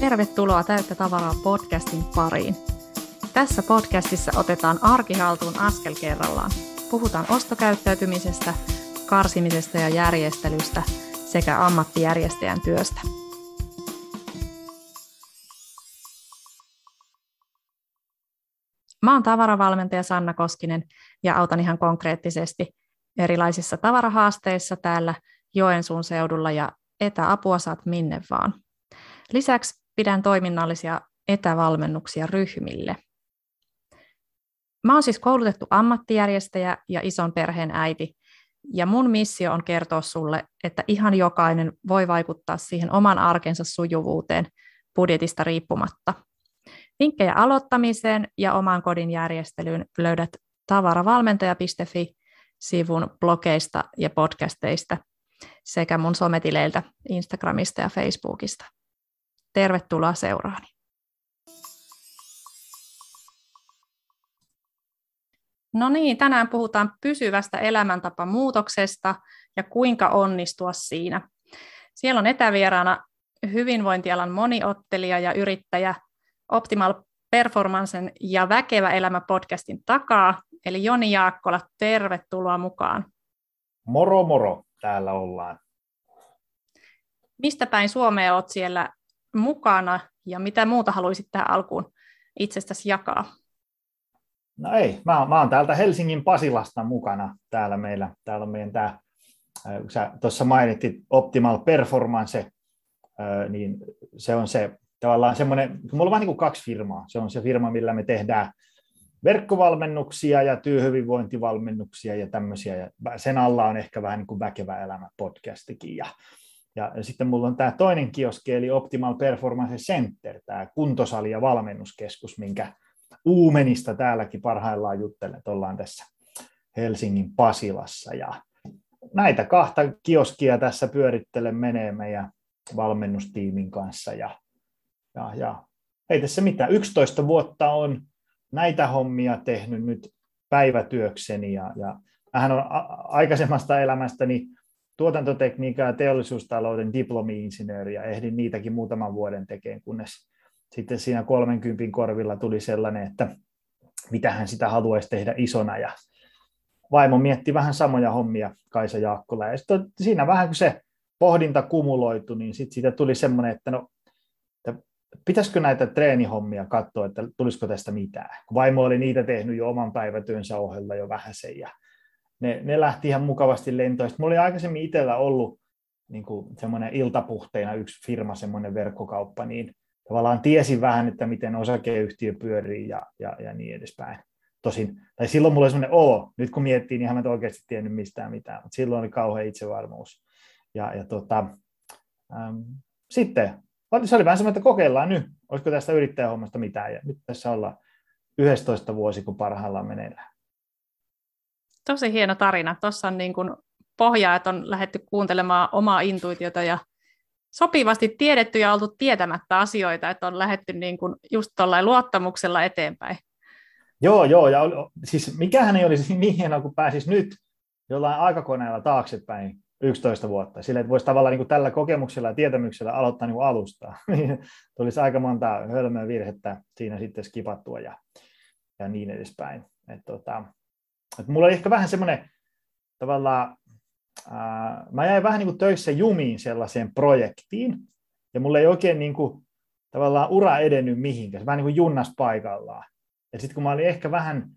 Tervetuloa Täyttä tavaraa podcastin pariin. Tässä podcastissa otetaan arkihaltuun askel kerrallaan. Puhutaan ostokäyttäytymisestä, karsimisesta ja järjestelystä sekä ammattijärjestäjän työstä. Mä oon tavaravalmentaja Sanna Koskinen ja autan ihan konkreettisesti erilaisissa tavarahaasteissa täällä Joensuun seudulla ja etäapua saat minne vaan. Lisäksi pidän toiminnallisia etävalmennuksia ryhmille. Mä oon siis koulutettu ammattijärjestäjä ja ison perheen äiti, ja mun missio on kertoa sulle, että ihan jokainen voi vaikuttaa siihen oman arkensa sujuvuuteen budjetista riippumatta. Vinkkejä aloittamiseen ja oman kodin järjestelyyn löydät tavaravalmentaja.fi-sivun blogeista ja podcasteista sekä mun sometileiltä Instagramista ja Facebookista. Tervetuloa seuraani. No niin, tänään puhutaan pysyvästä elämäntapamuutoksesta ja kuinka onnistua siinä. Siellä on etävieraana hyvinvointialan moniottelija ja yrittäjä Optimal Performancen ja Väkevä elämä podcastin takaa, eli Joni Jaakkola, tervetuloa mukaan. Moro moro, täällä ollaan. Mistä päin Suomea olet siellä mukana ja mitä muuta haluaisit tähän alkuun itsestäsi jakaa? No ei, mä, mä oon täältä Helsingin Pasilasta mukana täällä meillä. Täällä on meidän tämä, sä tuossa mainittit Optimal Performance, niin se on se tavallaan semmoinen, mulla on vähän niin kuin kaksi firmaa. Se on se firma, millä me tehdään verkkovalmennuksia ja työhyvinvointivalmennuksia ja tämmöisiä. Ja sen alla on ehkä vähän niin kuin väkevä elämä podcastikin. Ja, ja, sitten mulla on tämä toinen kioski, eli Optimal Performance Center, tämä kuntosali- ja valmennuskeskus, minkä Uumenista täälläkin parhaillaan juttelen, ollaan tässä Helsingin Pasilassa. Ja näitä kahta kioskia tässä pyörittelen menee meidän valmennustiimin kanssa. Ja, ja, ja ei tässä mitään. 11 vuotta on näitä hommia tehnyt nyt päivätyökseni ja, ja hän on aikaisemmasta elämästäni tuotantotekniikan ja teollisuustalouden diplomi-insinööri ja ehdin niitäkin muutaman vuoden tekemään, kunnes sitten siinä 30 korvilla tuli sellainen, että mitä hän sitä haluaisi tehdä isona ja vaimo mietti vähän samoja hommia, Kaisa Jaakkola. Ja sitten siinä vähän kun se pohdinta kumuloitu, niin sitten siitä tuli semmoinen, että no, että pitäisikö näitä treenihommia katsoa, että tulisiko tästä mitään. Kun vaimo oli niitä tehnyt jo oman päivätyönsä ohella jo vähän sen, ja ne, ne lähti ihan mukavasti lentoon. Sitten mulla oli aikaisemmin itsellä ollut niin kuin semmoinen iltapuhteina yksi firma, semmoinen verkkokauppa, niin tavallaan tiesin vähän, että miten osakeyhtiö pyörii ja, ja, ja niin edespäin. Tosin, tai silloin mulla oli semmoinen olo, nyt kun miettii, niin en mä oikeasti tiennyt mistään mitään, mutta silloin oli kauhean itsevarmuus. Ja, ja tota, äm, sitten se oli vähän semmoinen, että kokeillaan nyt, olisiko tästä yrittäjähommasta mitään, ja nyt tässä ollaan 11 vuosi, kun parhaillaan meneillään. Tosi hieno tarina. Tuossa on niin kuin pohjaa, että on lähdetty kuuntelemaan omaa intuitiota ja sopivasti tiedetty ja oltu tietämättä asioita, että on lähdetty niin kuin just luottamuksella eteenpäin. Joo, joo, ja siis mikähän ei olisi niin hienoa, kun pääsisi nyt jollain aikakoneella taaksepäin 11 vuotta, sillä että voisi tavallaan niin kuin tällä kokemuksella ja tietämyksellä aloittaa niin alusta, tulisi aika monta hölmöä virhettä siinä sitten skipattua ja, ja niin edespäin. Et tota, et mulla oli ehkä vähän semmoinen tavallaan mä jäin vähän niin kuin töissä jumiin sellaiseen projektiin, ja mulla ei oikein niin kuin, tavallaan ura edennyt mihinkään, se vähän niin kuin junnas paikallaan. Ja sitten kun mä olin ehkä vähän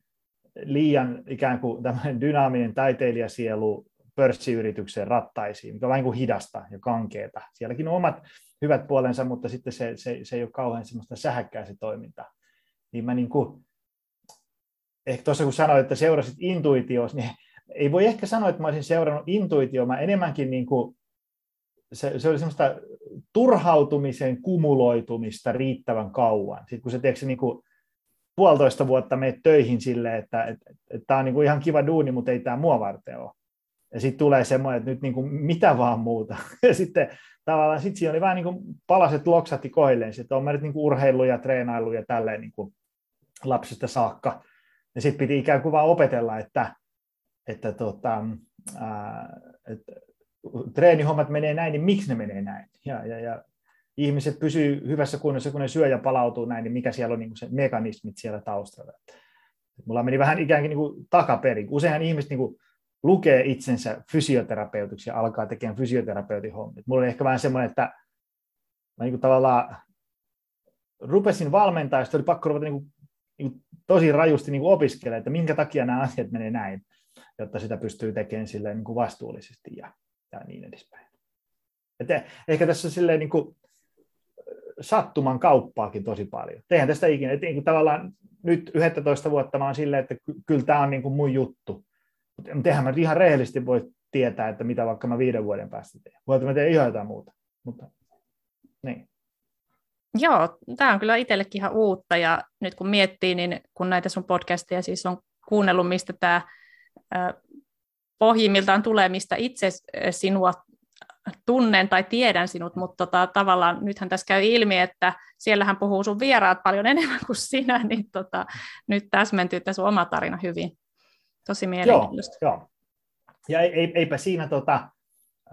liian ikään kuin tämmöinen dynaaminen taiteilijasielu pörssiyrityksen rattaisiin, mikä on vähän kuin hidasta ja kankeeta. Sielläkin on omat hyvät puolensa, mutta sitten se, se, se ei ole kauhean semmoista sähäkkää se toiminta. Niin mä niin kuin, ehkä tuossa kun sanoit, että seurasit intuitios, niin ei voi ehkä sanoa, että mä olisin seurannut intuitio, mä enemmänkin niin kuin, se, se oli semmoista turhautumisen kumuloitumista riittävän kauan. Sitten kun se, tiedätkö, niin kuin, puolitoista vuotta menet töihin silleen, että että, että, että tämä on niin kuin ihan kiva duuni, mutta ei tämä mua varten ole. Ja sitten tulee semmoinen, että nyt niin kuin mitä vaan muuta. Ja sitten tavallaan sit siinä oli vähän niin kuin palaset loksatti koilleen. Sitten on nyt niin kuin urheilu ja treenailu ja tälleen niin kuin lapsesta saakka. Ja sitten piti ikään kuin vaan opetella, että että tota, ää, että treenihommat menee näin, niin miksi ne menee näin? Ja, ja, ja ihmiset pysyy hyvässä kunnossa, kun ne syö ja palautuu näin, niin mikä siellä on niin se mekanismit siellä taustalla. Mulla meni vähän ikään kuin, niin kuin takaperin. Useinhan ihmiset niin kuin lukee itsensä fysioterapeutiksi ja alkaa tekemään fysioterapeutin hommia. Mulla oli ehkä vähän semmoinen, että mä niin kuin tavallaan rupesin valmentaa, ja oli pakko ruveta niin kuin, niin tosi rajusti niin kuin opiskelemaan, että minkä takia nämä asiat menee näin, jotta sitä pystyy tekemään silleen niin kuin vastuullisesti ja, ja niin edespäin. Että ehkä tässä silleen niin kuin sattuman kauppaakin tosi paljon. Tehän tästä ikinä, että niin kuin tavallaan nyt 11 vuotta mä oon silleen, että kyllä tämä on niin kuin mun juttu. Mutta eihän mä ihan rehellisesti voi tietää, että mitä vaikka mä viiden vuoden päästä teen. Voi, että mä teen ihan jotain muuta. Mutta, niin. Joo, tämä on kyllä itsellekin ihan uutta ja nyt kun miettii, niin kun näitä sun podcasteja siis on kuunnellut, mistä tämä pohjimmiltaan tulee, mistä itse sinua tunnen tai tiedän sinut, mutta tota, tavallaan nythän tässä käy ilmi, että siellähän puhuu sun vieraat paljon enemmän kuin sinä, niin tota, nyt täsmentyy tässä sun oma tarina hyvin. Tosi mielenkiintoista. Joo, joo. Ja ei, eipä siinä, tota,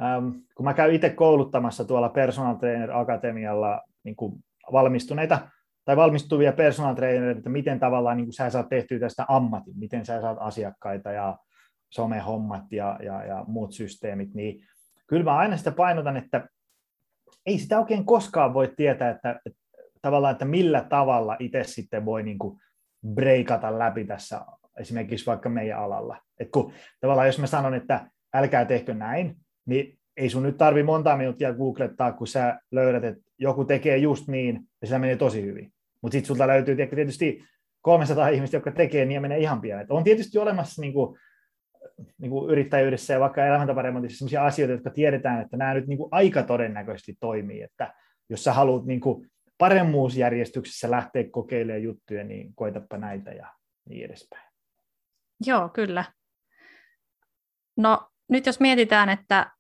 ähm, kun mä käyn itse kouluttamassa tuolla Personal Trainer Akatemialla niin kuin valmistuneita tai valmistuvia personal trainereita, että miten tavallaan niin kuin sä saat tehtyä tästä ammatin, miten sä saat asiakkaita ja somehommat ja, ja, ja muut systeemit, niin kyllä mä aina sitä painotan, että ei sitä oikein koskaan voi tietää, että, että tavallaan, että millä tavalla itse sitten voi niin kuin breikata läpi tässä esimerkiksi vaikka meidän alalla. Et kun tavallaan jos mä sanon, että älkää tehkö näin, niin ei sun nyt tarvi monta minuuttia googlettaa, kun sä löydät, että joku tekee just niin, ja se menee tosi hyvin. Mutta sitten sulta löytyy tietysti 300 ihmistä, jotka tekee niin ja menee ihan pieleen. On tietysti olemassa niin kuin, niin kuin yrittäjyydessä ja vaikka elämäntaparemontissa sellaisia asioita, jotka tiedetään, että nämä nyt niin kuin aika todennäköisesti toimii, että jos sä haluat niin kuin paremmuusjärjestyksessä lähteä kokeilemaan juttuja, niin koitapa näitä ja niin edespäin. Joo, kyllä. No nyt jos mietitään, että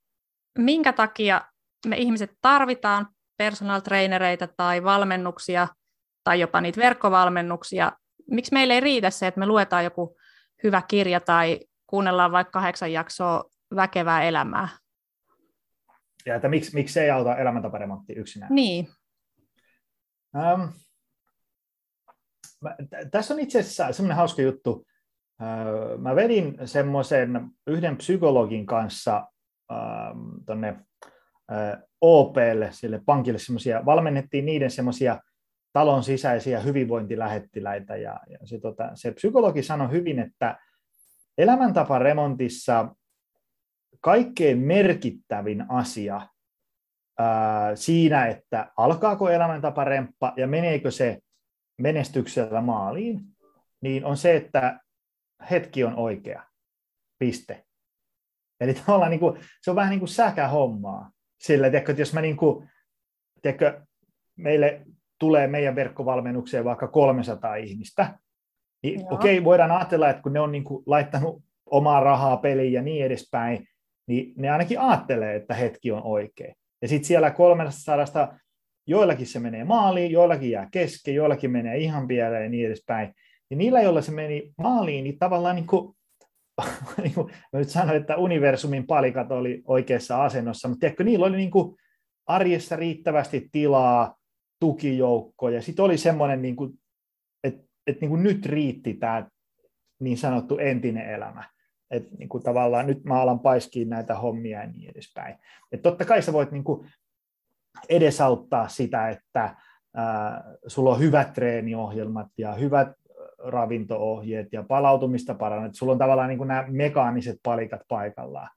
minkä takia me ihmiset tarvitaan personal trainereita tai valmennuksia tai jopa niitä verkkovalmennuksia, miksi meille ei riitä se, että me luetaan joku hyvä kirja tai kuunnellaan vaikka kahdeksan jaksoa väkevää elämää. Ja että miksi, miksi se ei auta elämäntaparemontti yksinään? Niin. Um, mä, t- tässä on itse asiassa semmoinen hauska juttu. Uh, mä vedin semmoisen yhden psykologin kanssa tuonne uh, OPlle, sille pankille semmoisia, valmennettiin niiden semmoisia talon sisäisiä hyvinvointilähettiläitä, ja, ja se, tota, se psykologi sanoi hyvin, että elämäntaparemontissa kaikkein merkittävin asia ää, siinä, että alkaako elämäntaparemppa ja meneekö se menestyksellä maaliin, niin on se, että hetki on oikea. Piste. Eli tavallaan niin kuin, se on vähän niin kuin säkähommaa. Sillä, tiedätkö, että jos mä niin kuin, tiedätkö, meille tulee meidän verkkovalmennukseen vaikka 300 ihmistä, niin okei, okay, voidaan ajatella, että kun ne on niin kuin laittanut omaa rahaa peliin ja niin edespäin, niin ne ainakin ajattelee, että hetki on oikein. Ja sitten siellä 300 joillakin se menee maaliin, joillakin jää kesken, joillakin menee ihan pieleen ja niin edespäin. Ja niillä, joilla se meni maaliin, niin tavallaan niin kuin mä nyt sanoin, että universumin palikat oli oikeassa asennossa, mutta tiedätkö, niillä oli niin kuin arjessa riittävästi tilaa, tukijoukko, ja sitten oli semmoinen, niin kuin, että, että niin kuin nyt riitti tämä niin sanottu entinen elämä. Että niin kuin tavallaan nyt mä alan paiskiin näitä hommia ja niin edespäin. Että totta kai sä voit niin kuin edesauttaa sitä, että ää, sulla on hyvät treeniohjelmat ja hyvät ravintoohjeet ja palautumista parannat. Sulla on tavallaan niin kuin nämä mekaaniset palikat paikallaan.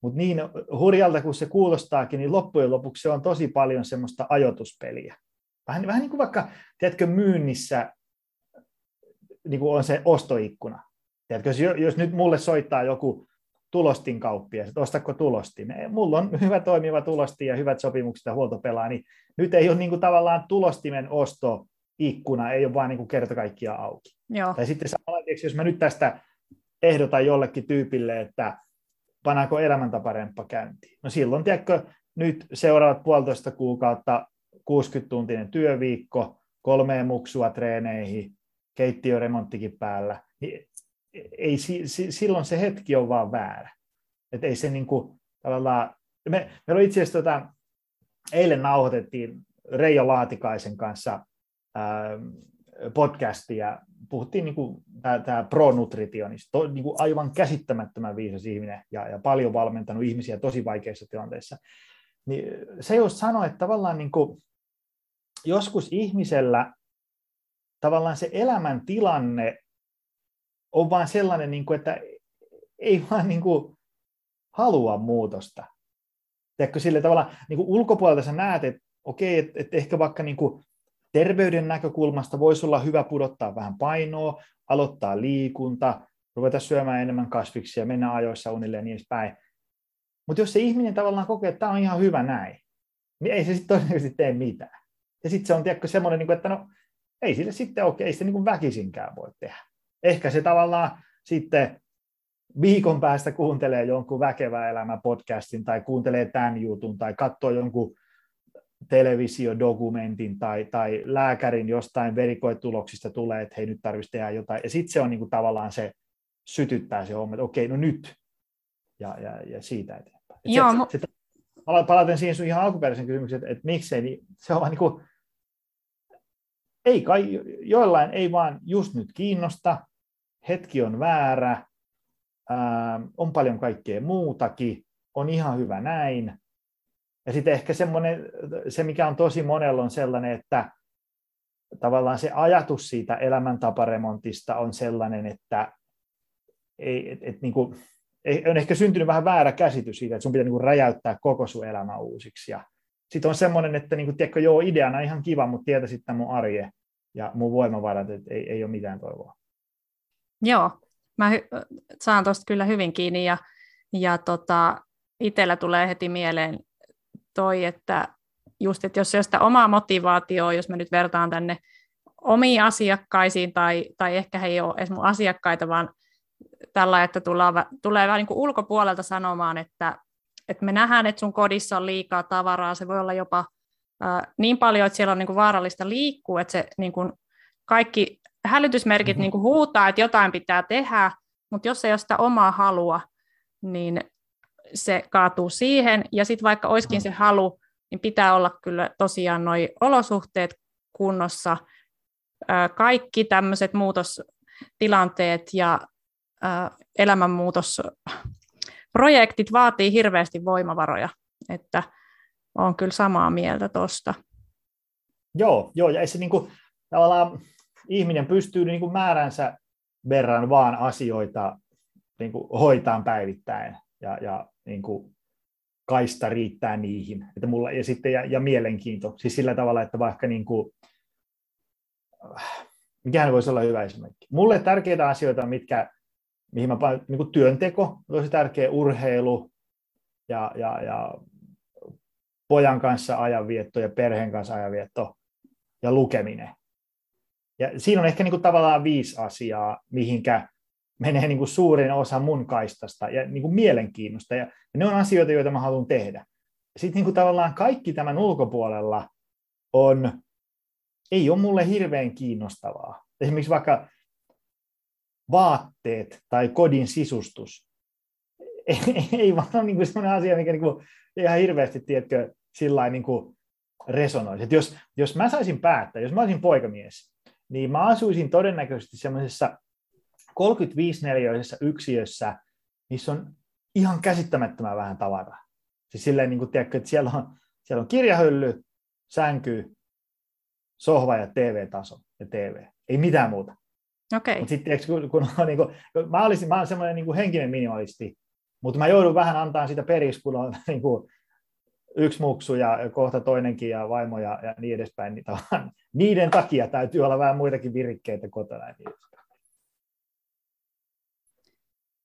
Mutta niin hurjalta kuin se kuulostaakin, niin loppujen lopuksi se on tosi paljon semmoista ajoituspeliä. Vähän, vähän niin kuin vaikka, tiedätkö, myynnissä niin kuin on se ostoikkuna. Tiedätkö, jos, jos nyt mulle soittaa joku tulostin kauppia, että ostako tulostin. Mulla on hyvä toimiva tulostin ja hyvät sopimukset ja huoltopelaa, niin nyt ei ole niin kuin tavallaan tulostimen ostoikkuna, ei ole vaan niin kerta kaikkiaan auki. Joo. Tai sitten samalla, jos mä nyt tästä ehdotan jollekin tyypille, että panaako elämäntaparemppa käyntiin. No silloin, tiedätkö, nyt seuraavat puolitoista kuukautta 60-tuntinen työviikko, kolmeen muksua treeneihin, keittiöremonttikin päällä, niin ei, silloin se hetki on vaan väärä. Että ei se niin kuin, tavallaan, me, meillä on itse asiassa tota, eilen nauhoitettiin Reijo Laatikaisen kanssa podcastia. Puhuttiin niin tämä, tämä pro-nutritionista, niin kuin aivan käsittämättömän viisas ihminen ja, ja paljon valmentanut ihmisiä tosi vaikeissa tilanteissa. Niin se just sanoi, että tavallaan niin kuin, joskus ihmisellä tavallaan se elämäntilanne on vaan sellainen, niin kuin, että ei vaan niin kuin, halua muutosta. Tiedätkö, sille tavalla niin kuin ulkopuolelta sä näet, että okei, että, että ehkä vaikka niin kuin terveyden näkökulmasta voisi olla hyvä pudottaa vähän painoa, aloittaa liikunta, ruveta syömään enemmän kasviksia, mennä ajoissa unille ja niin edespäin. Mutta jos se ihminen tavallaan kokee, että tämä on ihan hyvä näin, niin ei se sitten todennäköisesti tee mitään. Ja sitten se on tiedätkö, semmoinen, niin että no, ei sille sitten oikein, ei sitä niin väkisinkään voi tehdä. Ehkä se tavallaan sitten viikon päästä kuuntelee jonkun väkevä elämä podcastin tai kuuntelee tämän jutun tai katsoo jonkun televisiodokumentin tai, tai lääkärin jostain verikoetuloksista tulee, että hei nyt tarvitsisi tehdä jotain. Ja sitten se on niin kuin tavallaan se, sytyttää se homma, että okei, no nyt. Ja, ja, ja siitä eteenpäin. Et Joo, se, se, palaten siihen sun ihan alkuperäisen kysymyksen, että, että miksei, niin se on vaan niin kuin, ei kai, joillain ei vaan just nyt kiinnosta, hetki on väärä, ää, on paljon kaikkea muutakin, on ihan hyvä näin. Ja sitten ehkä semmoinen, se mikä on tosi monella on sellainen, että tavallaan se ajatus siitä elämäntaparemontista on sellainen, että ei, et, et, niin kuin, on ehkä syntynyt vähän väärä käsitys siitä, että sun pitää niin kuin räjäyttää koko sun elämä uusiksi. Ja sitten on semmoinen, että niin kuin, tiedätkö, joo, ideana ihan kiva, mutta tietä sitten mun arje ja mun voimavarat, että ei, ei ole mitään toivoa. Joo, mä hy- saan tuosta kyllä hyvin kiinni ja, ja tota, itsellä tulee heti mieleen toi, että just, että jos ei ole sitä omaa motivaatioa, jos mä nyt vertaan tänne omiin asiakkaisiin, tai, tai ehkä he ei ole edes mun asiakkaita, vaan tällä, että tullaan, tulee vähän niin kuin ulkopuolelta sanomaan, että, että me nähdään, että sun kodissa on liikaa tavaraa, se voi olla jopa äh, niin paljon, että siellä on niin kuin vaarallista liikkua, että se niin kuin kaikki hälytysmerkit mm-hmm. niin kuin huutaa, että jotain pitää tehdä, mutta jos ei ole sitä omaa halua, niin se kaatuu siihen, ja sitten vaikka olisikin se halu, niin pitää olla kyllä tosiaan nuo olosuhteet kunnossa, kaikki tämmöiset muutostilanteet ja elämänmuutosprojektit vaatii hirveästi voimavaroja, että on kyllä samaa mieltä tuosta. Joo, joo, ja se niin kuin, tavallaan ihminen pystyy niin kuin määränsä verran vaan asioita niin kuin hoitaan päivittäin ja, ja niin kuin kaista riittää niihin. Että mulla, ja, sitten, ja, ja mielenkiinto, siis sillä tavalla, että vaikka niin kuin, mikähän voisi olla hyvä esimerkki. Mulle tärkeitä asioita, mitkä, mihin mä niin kuin työnteko, tosi tärkeä urheilu ja, ja, ja pojan kanssa ajanvietto ja perheen kanssa ajanvietto ja lukeminen. Ja siinä on ehkä niin kuin tavallaan viisi asiaa, mihinkä menee niin kuin suurin osa mun kaistasta ja niin kuin mielenkiinnosta. Ja ne on asioita, joita mä haluan tehdä. Sitten niin kuin tavallaan kaikki tämän ulkopuolella on, ei ole mulle hirveän kiinnostavaa. Esimerkiksi vaikka vaatteet tai kodin sisustus. Ei, ei vaan ole niin kuin sellainen asia, mikä niin kuin ihan hirveästi, tiedätkö, sillä niin kuin resonoisi. Jos, jos mä saisin päättää, jos mä olisin poikamies, niin mä asuisin todennäköisesti semmoisessa 35-neliöisessä yksiössä, missä on ihan käsittämättömän vähän tavaraa. Siis silleen, niin kuin, tiedätkö, että siellä on, siellä on kirjahylly, sänky, sohva ja TV-taso ja TV. Ei mitään muuta. Okay. Mutta sitten kun, kun on, niin kuin, mä, olisin, mä olen semmoinen niin henkinen minimalisti, mutta mä joudun vähän antaa sitä periksi, kun on niin kuin, yksi muksu ja kohta toinenkin ja vaimo ja, ja niin edespäin. Niin niiden takia täytyy olla vähän muitakin virikkeitä kotona. Ja niin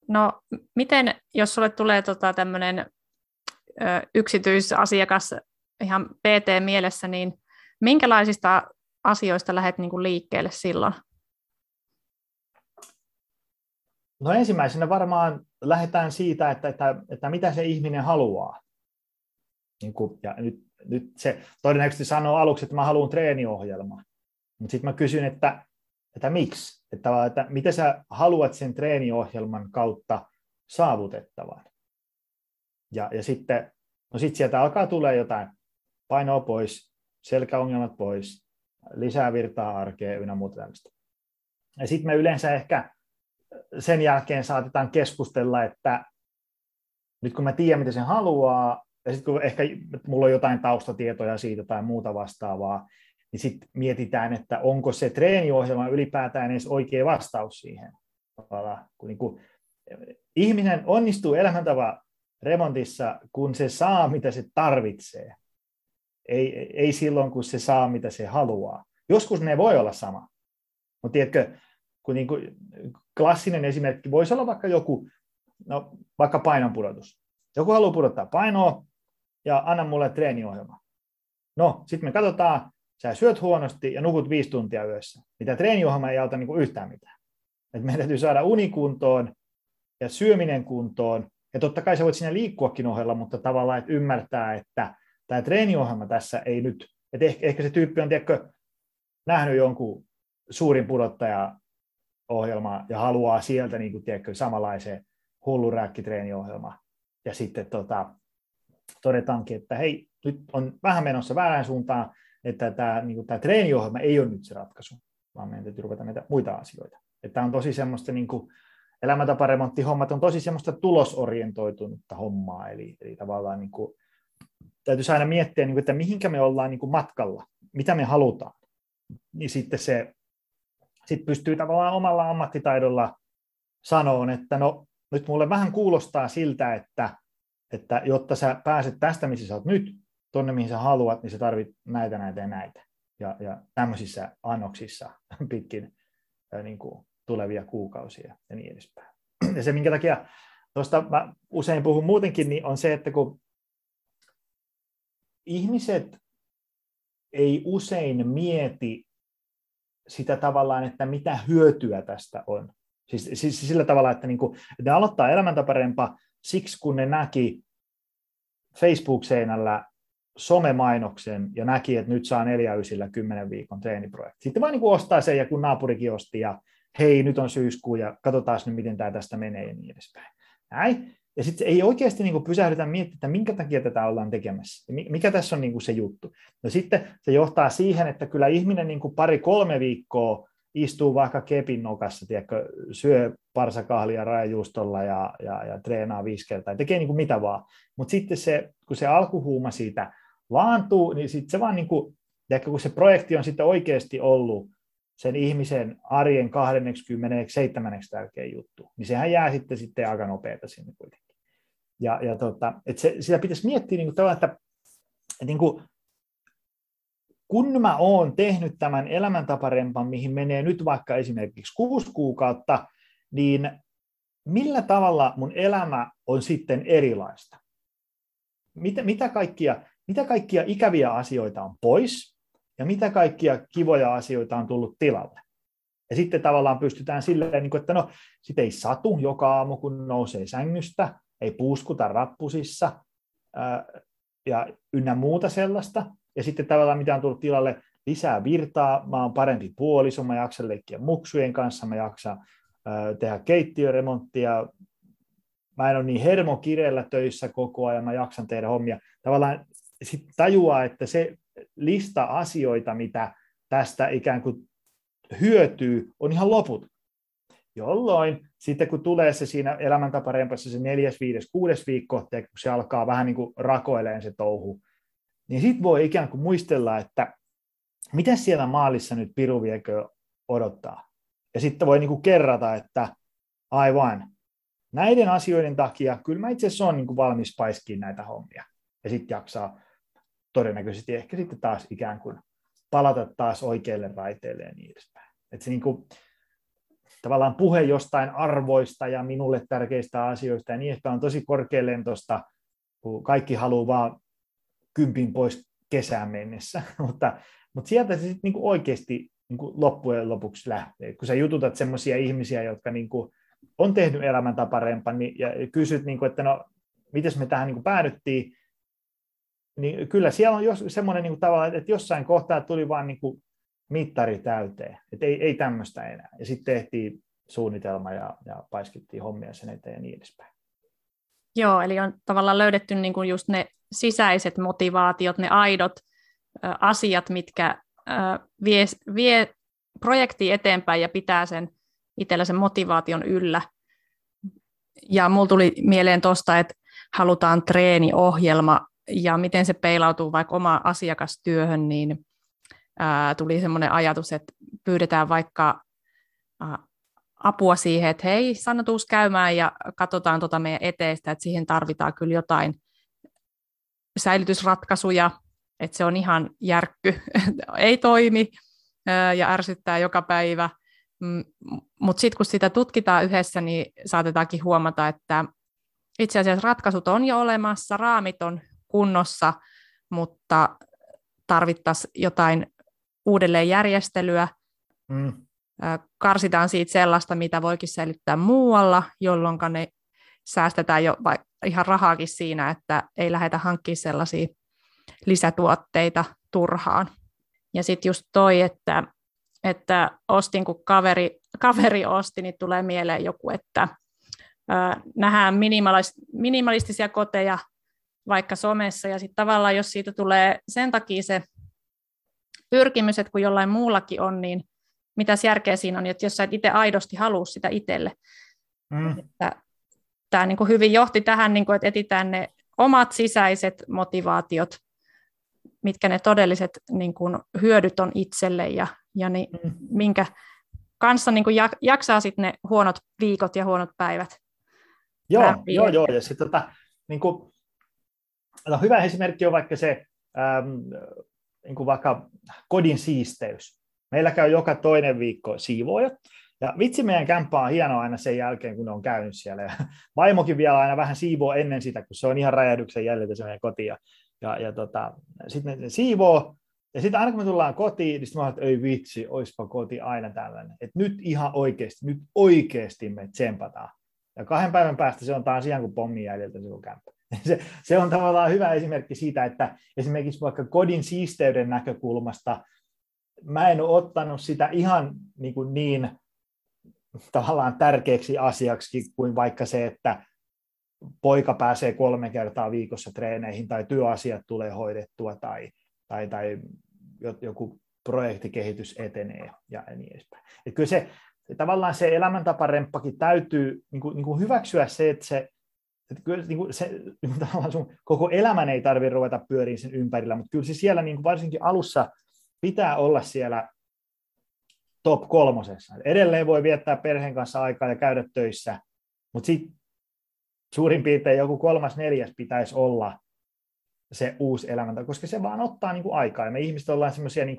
No, miten, jos sulle tulee tota, tämmöinen yksityisasiakas ihan PT-mielessä, niin minkälaisista asioista lähdet niin kuin liikkeelle silloin? No ensimmäisenä varmaan lähdetään siitä, että, että, että mitä se ihminen haluaa. Niin kuin, ja nyt, nyt se todennäköisesti sanoo aluksi, että mä haluan treeniohjelmaa. Mutta sitten mä kysyn, että että miksi, että, että mitä sä haluat sen treeniohjelman kautta saavutettavan. Ja, ja sitten, no sitten sieltä alkaa tulla jotain painoa pois, selkäongelmat pois, lisää virtaa arkeen ynnä muuta tällaista. Ja sitten me yleensä ehkä sen jälkeen saatetaan keskustella, että nyt kun mä tiedän, mitä se haluaa, ja sitten kun ehkä mulla on jotain taustatietoja siitä tai muuta vastaavaa, niin sitten mietitään, että onko se treeniohjelma ylipäätään edes oikea vastaus siihen. Kun niin kuin, ihminen onnistuu elämäntava remontissa, kun se saa, mitä se tarvitsee. Ei, ei silloin, kun se saa, mitä se haluaa. Joskus ne voi olla sama. Mutta tiedätkö, kun niin kuin klassinen esimerkki voisi olla vaikka joku, no vaikka painonpudotus. Joku haluaa pudottaa painoa ja anna mulle treeniohjelma. No, sitten me katsotaan, sä syöt huonosti ja nukut viisi tuntia yössä. Mitä treeniohjelma ei auta niin kuin yhtään mitään. Et meidän täytyy saada unikuntoon ja syöminen kuntoon. Ja totta kai sä voit siinä liikkuakin ohella, mutta tavallaan, että ymmärtää, että tämä treeniohjelma tässä ei nyt, että ehkä, ehkä se tyyppi on tiedätkö, nähnyt jonkun suurin pudottaja ohjelma ja haluaa sieltä niin kuin, tiedätkö, samanlaisen hullurääkkitreeniohjelma. Ja sitten tota, todetaankin, että hei, nyt on vähän menossa väärään suuntaan, että tämä, niin kuin, tämä treeniohjelma ei ole nyt se ratkaisu, vaan meidän täytyy ruveta näitä muita asioita. Että on tosi semmoista niin kuin, elämäntaparemonttihommat on tosi semmoista tulosorientoitunutta hommaa, eli, eli tavallaan niin kuin, täytyisi aina miettiä, niin kuin, että mihinkä me ollaan niin kuin matkalla, mitä me halutaan. Niin sitten se sit pystyy tavallaan omalla ammattitaidolla sanoon, että no nyt mulle vähän kuulostaa siltä, että, että jotta sä pääset tästä, missä sä oot nyt, tonne mihin sä haluat, niin sä tarvit näitä, näitä ja näitä. Ja, ja tämmöisissä annoksissa pitkin niin kuin, tulevia kuukausia ja niin edespäin. Ja se, minkä takia tuosta mä usein puhun muutenkin, niin on se, että kun ihmiset ei usein mieti sitä tavallaan, että mitä hyötyä tästä on. Siis, siis sillä tavalla, että, niin kuin, ne aloittaa elämäntaparempa siksi, kun ne näki Facebook-seinällä somemainoksen ja näki, että nyt saa neljäysillä kymmenen viikon treeniprojekti. Sitten vaan niin ostaa sen, ja kun naapurikin osti, ja hei, nyt on syyskuu, ja katsotaan nyt, miten tämä tästä menee, ja niin edespäin. Näin. Ja sitten ei oikeasti niin pysähdytä miettimään, että minkä takia tätä ollaan tekemässä. Mikä tässä on niin se juttu. No sitten se johtaa siihen, että kyllä ihminen niin pari-kolme viikkoa istuu vaikka kepin nokassa, tiedätkö, syö parsakahlia rajajuustolla ja, ja, ja treenaa viisi kertaa, tekee niin kuin mitä vaan. Mutta sitten se, kun se alkuhuuma siitä laantuu, niin sitten se vaan, niin kuin, tiedätkö, kun se projekti on sitten oikeasti ollut sen ihmisen arjen 27. tärkein juttu, niin sehän jää sitten, sitten aika nopeata sinne kuitenkin. Ja, ja tota, että se, sitä pitäisi miettiä niin kuin, että, että niin kuin, kun mä oon tehnyt tämän elämäntaparempan, mihin menee nyt vaikka esimerkiksi kuusi kuukautta, niin millä tavalla mun elämä on sitten erilaista? Mitä, mitä, kaikkia, mitä kaikkia ikäviä asioita on pois ja mitä kaikkia kivoja asioita on tullut tilalle? Ja sitten tavallaan pystytään silleen, niin että no, sit ei satu joka aamu, kun nousee sängystä, ei puuskuta rappusissa ja ynnä muuta sellaista, ja sitten tavallaan mitä on tullut tilalle, lisää virtaa, mä oon parempi puoliso, mä jaksan leikkiä muksujen kanssa, mä jaksan tehdä keittiöremonttia, mä en ole niin hermokireellä töissä koko ajan, mä jaksan tehdä hommia. Tavallaan sit tajuaa, että se lista asioita, mitä tästä ikään kuin hyötyy, on ihan loput. Jolloin sitten kun tulee se siinä elämäntaparempassa se neljäs, viides, kuudes viikko, kun se alkaa vähän niin kuin rakoileen se touhu, niin sitten voi ikään kuin muistella, että mitä siellä maalissa nyt piruviekö odottaa. Ja sitten voi niin kuin kerrata, että aivan, näiden asioiden takia kyllä mä itse asiassa olen niin kuin valmis paiskiin näitä hommia. Ja sitten jaksaa todennäköisesti ehkä sitten taas ikään kuin palata taas oikeille raiteille ja niin edespäin. Että se niin kuin, tavallaan puhe jostain arvoista ja minulle tärkeistä asioista ja niin edespäin on tosi korkealentosta, kun kaikki haluaa vaan kympin pois kesään mennessä, mutta, mutta sieltä se sitten niinku oikeasti niinku loppujen lopuksi lähtee. Kun sä jututat semmoisia ihmisiä, jotka niinku on tehnyt elämäntapa niin, ja kysyt, niinku, että no, miten me tähän niinku päädyttiin, niin kyllä siellä on jos, semmoinen niinku tavalla, että jossain kohtaa tuli vaan niinku mittari täyteen, että ei, ei tämmöistä enää. Ja sitten tehtiin suunnitelma ja, ja paiskittiin hommia sen eteen ja niin edespäin. Joo, eli on tavallaan löydetty niin kuin just ne sisäiset motivaatiot, ne aidot asiat, mitkä vie, vie projekti eteenpäin ja pitää sen itsellä sen motivaation yllä. Ja mulla tuli mieleen tuosta, että halutaan treeniohjelma ja miten se peilautuu vaikka oma asiakastyöhön, niin tuli semmoinen ajatus, että pyydetään vaikka apua siihen, että hei, Sanna tuus käymään ja katsotaan tuota meidän eteistä, että siihen tarvitaan kyllä jotain säilytysratkaisuja, että se on ihan järkky, ei toimi ja ärsyttää joka päivä. Mutta sitten kun sitä tutkitaan yhdessä, niin saatetaankin huomata, että itse asiassa ratkaisut on jo olemassa, raamit on kunnossa, mutta tarvittaisiin jotain uudelleenjärjestelyä. Mm. Karsitaan siitä sellaista, mitä voikin säilyttää muualla, jolloin ne säästetään jo ihan rahaakin siinä, että ei lähdetä hankkimaan sellaisia lisätuotteita turhaan. Ja sitten just toi, että, että ostin, kun kaveri, kaveri osti, niin tulee mieleen joku, että ää, nähdään minimalis- minimalistisia koteja vaikka somessa, ja sitten tavallaan jos siitä tulee sen takia se pyrkimys, että kun jollain muullakin on, niin mitä järkeä siinä on, että jos sä et itse aidosti halua sitä itselle. Mm. Että tämä niin kuin hyvin johti tähän, niin kuin, että etitään ne omat sisäiset motivaatiot, mitkä ne todelliset niin kuin, hyödyt on itselle ja, ja niin, mm. minkä kanssa niin kuin, jaksaa sitten ne huonot viikot ja huonot päivät. Joo, joo, joo. Ja sitten tota, niin kuin, no, hyvä esimerkki on vaikka se, ähm, niin kuin vaikka kodin siisteys. Meillä käy joka toinen viikko siivoojat, ja vitsi meidän kämppä on hienoa aina sen jälkeen, kun ne on käynyt siellä. Ja vaimokin vielä aina vähän siivoo ennen sitä, kun se on ihan räjähdyksen jäljiltä se meidän koti. Ja, ja, ja tota, sitten ne siivoo, ja sitten aina kun me tullaan kotiin, niin mä että ei vitsi, oispa koti aina tällainen. Että nyt ihan oikeasti, nyt oikeasti me tsempataan. Ja kahden päivän päästä se on taas ihan kuin pommin jäljiltä se kämppä. Se, se on tavallaan hyvä esimerkki siitä, että esimerkiksi vaikka kodin siisteyden näkökulmasta mä en ole ottanut sitä ihan niin, kuin niin tavallaan tärkeäksi asiaksi kuin vaikka se, että poika pääsee kolme kertaa viikossa treeneihin tai työasiat tulee hoidettua tai, tai, tai joku projektikehitys etenee ja niin edespäin. Et kyllä se, tavallaan se elämäntaparemppakin täytyy niin kuin, niin kuin hyväksyä se, että se, että kyllä niin kuin se, niin kuin sun koko elämän ei tarvitse ruveta pyöriin sen ympärillä, mutta kyllä se siellä niin kuin varsinkin alussa pitää olla siellä top kolmosessa. Edelleen voi viettää perheen kanssa aikaa ja käydä töissä, mutta sitten suurin piirtein joku kolmas, neljäs pitäisi olla se uusi elämäntä, koska se vaan ottaa niin kuin aikaa. Ja me ihmiset ollaan semmoisia niin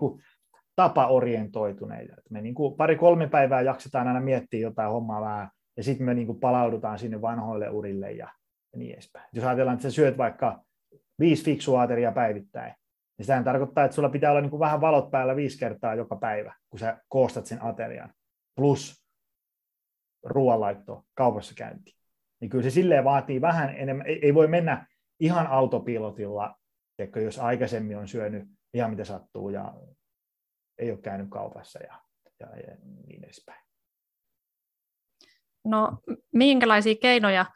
tapaorientoituneita. me niin kuin pari-kolme päivää jaksetaan aina miettiä jotain hommaa vähän, ja sitten me niin kuin palaudutaan sinne vanhoille urille ja, ja niin edespäin. Jos ajatellaan, että sä syöt vaikka viisi fiksua ateria päivittäin, niin sehän tarkoittaa, että sulla pitää olla niin kuin vähän valot päällä viisi kertaa joka päivä, kun sä koostat sen aterian, plus ruoanlaitto, kaupassa käynti. Niin kyllä se silleen vaatii vähän enemmän, ei, ei voi mennä ihan autopilotilla, jos aikaisemmin on syönyt ihan mitä sattuu ja ei ole käynyt kaupassa ja, ja, ja niin edespäin. No minkälaisia keinoja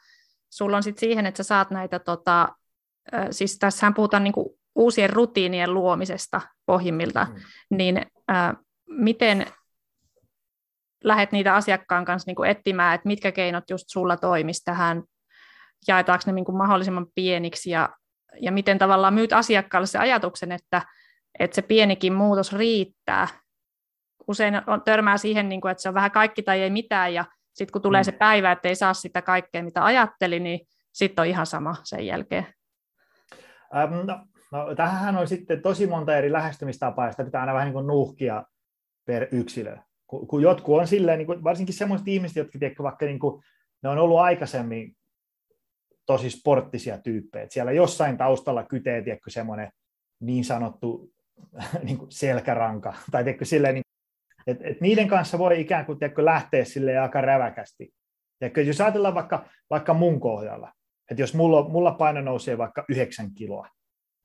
sulla on sit siihen, että sä saat näitä, tota, siis tässähän puhutaan niinku uusien rutiinien luomisesta pohjimmilta, mm. niin ää, miten lähdet niitä asiakkaan kanssa niin kuin etsimään, että mitkä keinot just sulla toimisi tähän, jaetaanko ne niin kuin mahdollisimman pieniksi ja, ja miten tavallaan myyt asiakkaalle se ajatuksen, että, että se pienikin muutos riittää. Usein on, törmää siihen, niin kuin, että se on vähän kaikki tai ei mitään ja sitten kun tulee mm. se päivä, että ei saa sitä kaikkea, mitä ajatteli, niin sitten on ihan sama sen jälkeen. Ähm, no, No tähän on sitten tosi monta eri lähestymistapaa, ja sitä pitää aina vähän niin kuin nuhkia per yksilö. Kun, kun jotkut on silleen, niin kuin, varsinkin sellaiset ihmiset, jotka tiedätkö, vaikka niin kuin, ne on ollut aikaisemmin tosi sporttisia tyyppejä. Siellä jossain taustalla kytee tiedätkö, semmoinen niin sanottu niin kuin selkäranka, tai tiedätkö, silleen, niin, et, et niiden kanssa voi ikään kuin tiedätkö, lähteä sille aika räväkästi. Tiedätkö, jos ajatellaan vaikka, vaikka mun kohdalla, että jos mulla, mulla paino nousee vaikka 9 kiloa,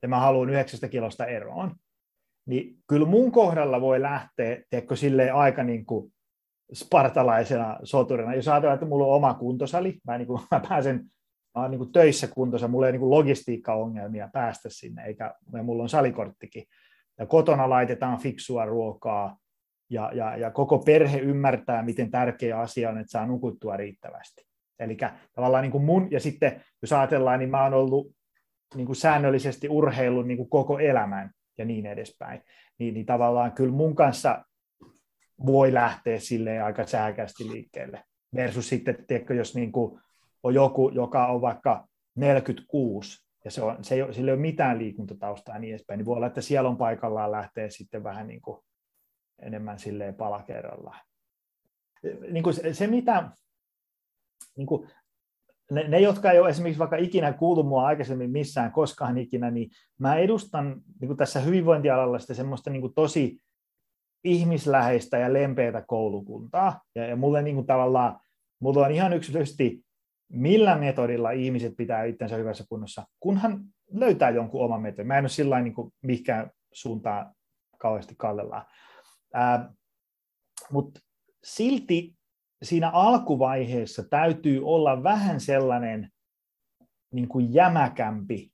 ja mä haluan 9 kilosta eroon, niin kyllä mun kohdalla voi lähteä, tiedätkö, silleen aika niin kuin spartalaisena soturina. Jos ajatellaan, että mulla on oma kuntosali, mä, niin kuin, mä pääsen mä oon niin kuin töissä kuntossa, mulla ei niin logistiikkaongelmia päästä sinne, eikä ja mulla on salikorttikin. Ja kotona laitetaan fiksua ruokaa, ja, ja, ja koko perhe ymmärtää, miten tärkeä asia on, että saa nukuttua riittävästi. Eli tavallaan niin kuin mun, ja sitten jos ajatellaan, niin mä oon ollut niin kuin säännöllisesti urheilun niin kuin koko elämän ja niin edespäin, niin, niin tavallaan kyllä mun kanssa voi lähteä sille aika sääkästi liikkeelle. Versus sitten, tiedätkö, jos niin kuin on joku, joka on vaikka 46, ja se on, se ei sillä ei ole mitään liikuntataustaa ja niin edespäin, niin voi olla, että siellä on paikallaan lähteä sitten vähän niin kuin enemmän silleen pala kerrallaan. Niin kuin se, se, mitä, niin kuin, ne, ne, jotka ei ole esimerkiksi vaikka ikinä kuullut mua aikaisemmin missään koskaan ikinä, niin mä edustan niin kuin tässä hyvinvointialalla sitä semmoista niin kuin tosi ihmisläheistä ja lempeätä koulukuntaa. Ja, ja mulle niin kuin tavallaan, mulla on ihan yksilöisesti, millä metodilla ihmiset pitää itsensä hyvässä kunnossa, kunhan löytää jonkun oman metodin. Mä en ole sillä niin mihinkään suuntaan kauheasti kallellaan. Mutta silti siinä alkuvaiheessa täytyy olla vähän sellainen niin kuin jämäkämpi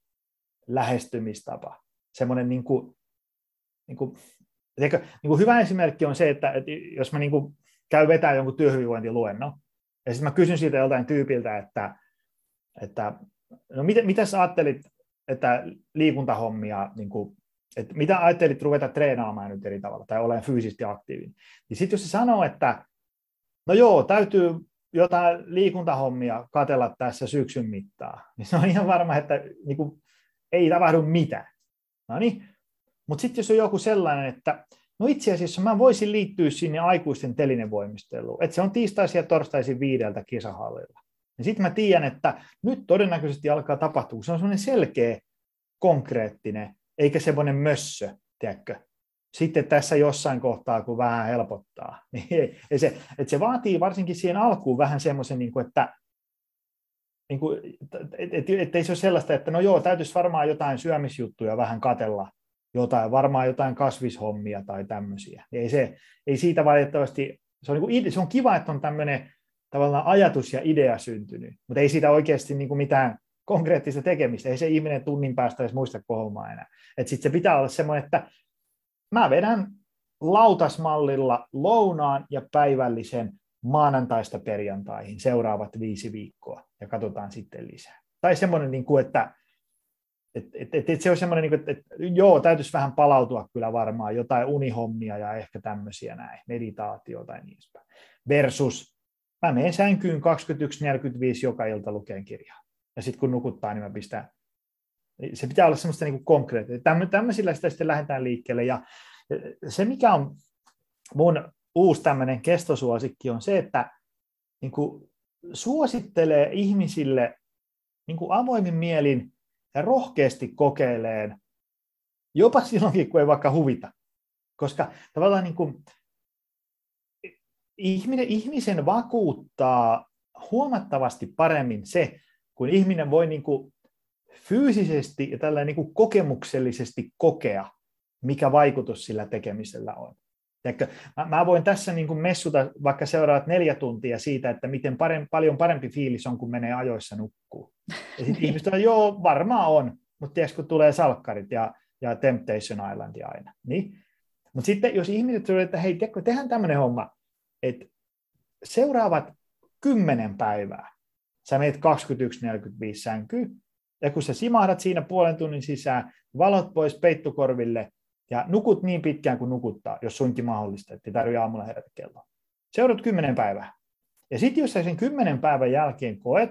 lähestymistapa. Semmoinen niin kuin, niin kuin, niin kuin hyvä esimerkki on se, että, että jos mä niin kuin käyn vetää jonkun työhyvinvointiluennon, ja sitten mä kysyn siitä joltain tyypiltä, että, että no mitä, mitä sä ajattelit, että liikuntahommia niin kuin että mitä ajattelit ruveta treenaamaan nyt eri tavalla tai olen fyysisesti aktiivinen. Niin sitten jos se sanoo, että no joo, täytyy jotain liikuntahommia katella tässä syksyn mittaa, niin se on ihan varma, että niin kuin, ei tapahdu mitään. No niin. Mutta sitten jos on joku sellainen, että no itse asiassa mä voisin liittyä sinne aikuisten telinevoimisteluun, että se on tiistaisin ja torstaisin viideltä kisahallilla. niin sitten mä tiedän, että nyt todennäköisesti alkaa tapahtua, se on semmoinen selkeä, konkreettinen eikä semmoinen mössö, tiedätkö? Sitten tässä jossain kohtaa, kun vähän helpottaa, niin ei, se, että se vaatii varsinkin siihen alkuun vähän semmoisen, niin kuin, että niin kuin, et, et, et, ei se ole sellaista, että no joo, täytyisi varmaan jotain syömisjuttuja vähän katella, jotain, varmaan jotain kasvishommia tai tämmöisiä. Ei, se, ei siitä valitettavasti, se on, niin kuin, se on kiva, että on tämmöinen tavallaan ajatus ja idea syntynyt, mutta ei siitä oikeasti niin kuin mitään konkreettista tekemistä. Ei se ihminen tunnin päästä edes muista kohmaa enää. Sitten se pitää olla semmoinen, että mä vedän lautasmallilla lounaan ja päivällisen maanantaista perjantaihin seuraavat viisi viikkoa ja katsotaan sitten lisää. Tai semmoinen, niin kuin, että et, et, et, et se on semmoinen, niin kuin, että, että joo, täytyisi vähän palautua kyllä varmaan, jotain unihommia ja ehkä tämmöisiä näin, meditaatio tai niin edespäin. Versus mä menen sänkyyn 21.45 joka ilta lukeen kirjaa ja sitten kun nukuttaa, niin mä pistän, se pitää olla semmoista niin konkreettista. Tämmöisillä sitä sitten lähdetään liikkeelle, ja se mikä on mun uusi tämmöinen kestosuosikki on se, että niin kuin suosittelee ihmisille niin kuin avoimin mielin ja rohkeasti kokeileen, jopa silloinkin, kun ei vaikka huvita. Koska tavallaan niin kuin, ihminen, ihmisen vakuuttaa huomattavasti paremmin se, kun ihminen voi niin kuin fyysisesti ja tällä niin kuin kokemuksellisesti kokea, mikä vaikutus sillä tekemisellä on. Teekö, mä, mä voin tässä niin kuin messuta vaikka seuraavat neljä tuntia siitä, että miten parem, paljon parempi fiilis on, kun menee ajoissa nukkuu. Ja sitten ihmiset on, joo, varmaan on, mutta tiedätkö, kun tulee salkkarit ja, ja Temptation Island aina. Niin? Mutta sitten jos ihmiset sanoo, että hei, tiedätkö, tehdään tämmöinen homma, että seuraavat kymmenen päivää sä meet 21.45 sänkyyn, ja kun sä simahdat siinä puolen tunnin sisään, valot pois peittokorville, ja nukut niin pitkään kuin nukuttaa, jos suinkin mahdollista, että ei tarvitse aamulla herätä kelloa. Seuraat kymmenen päivää. Ja sitten jos sä sen kymmenen päivän jälkeen koet,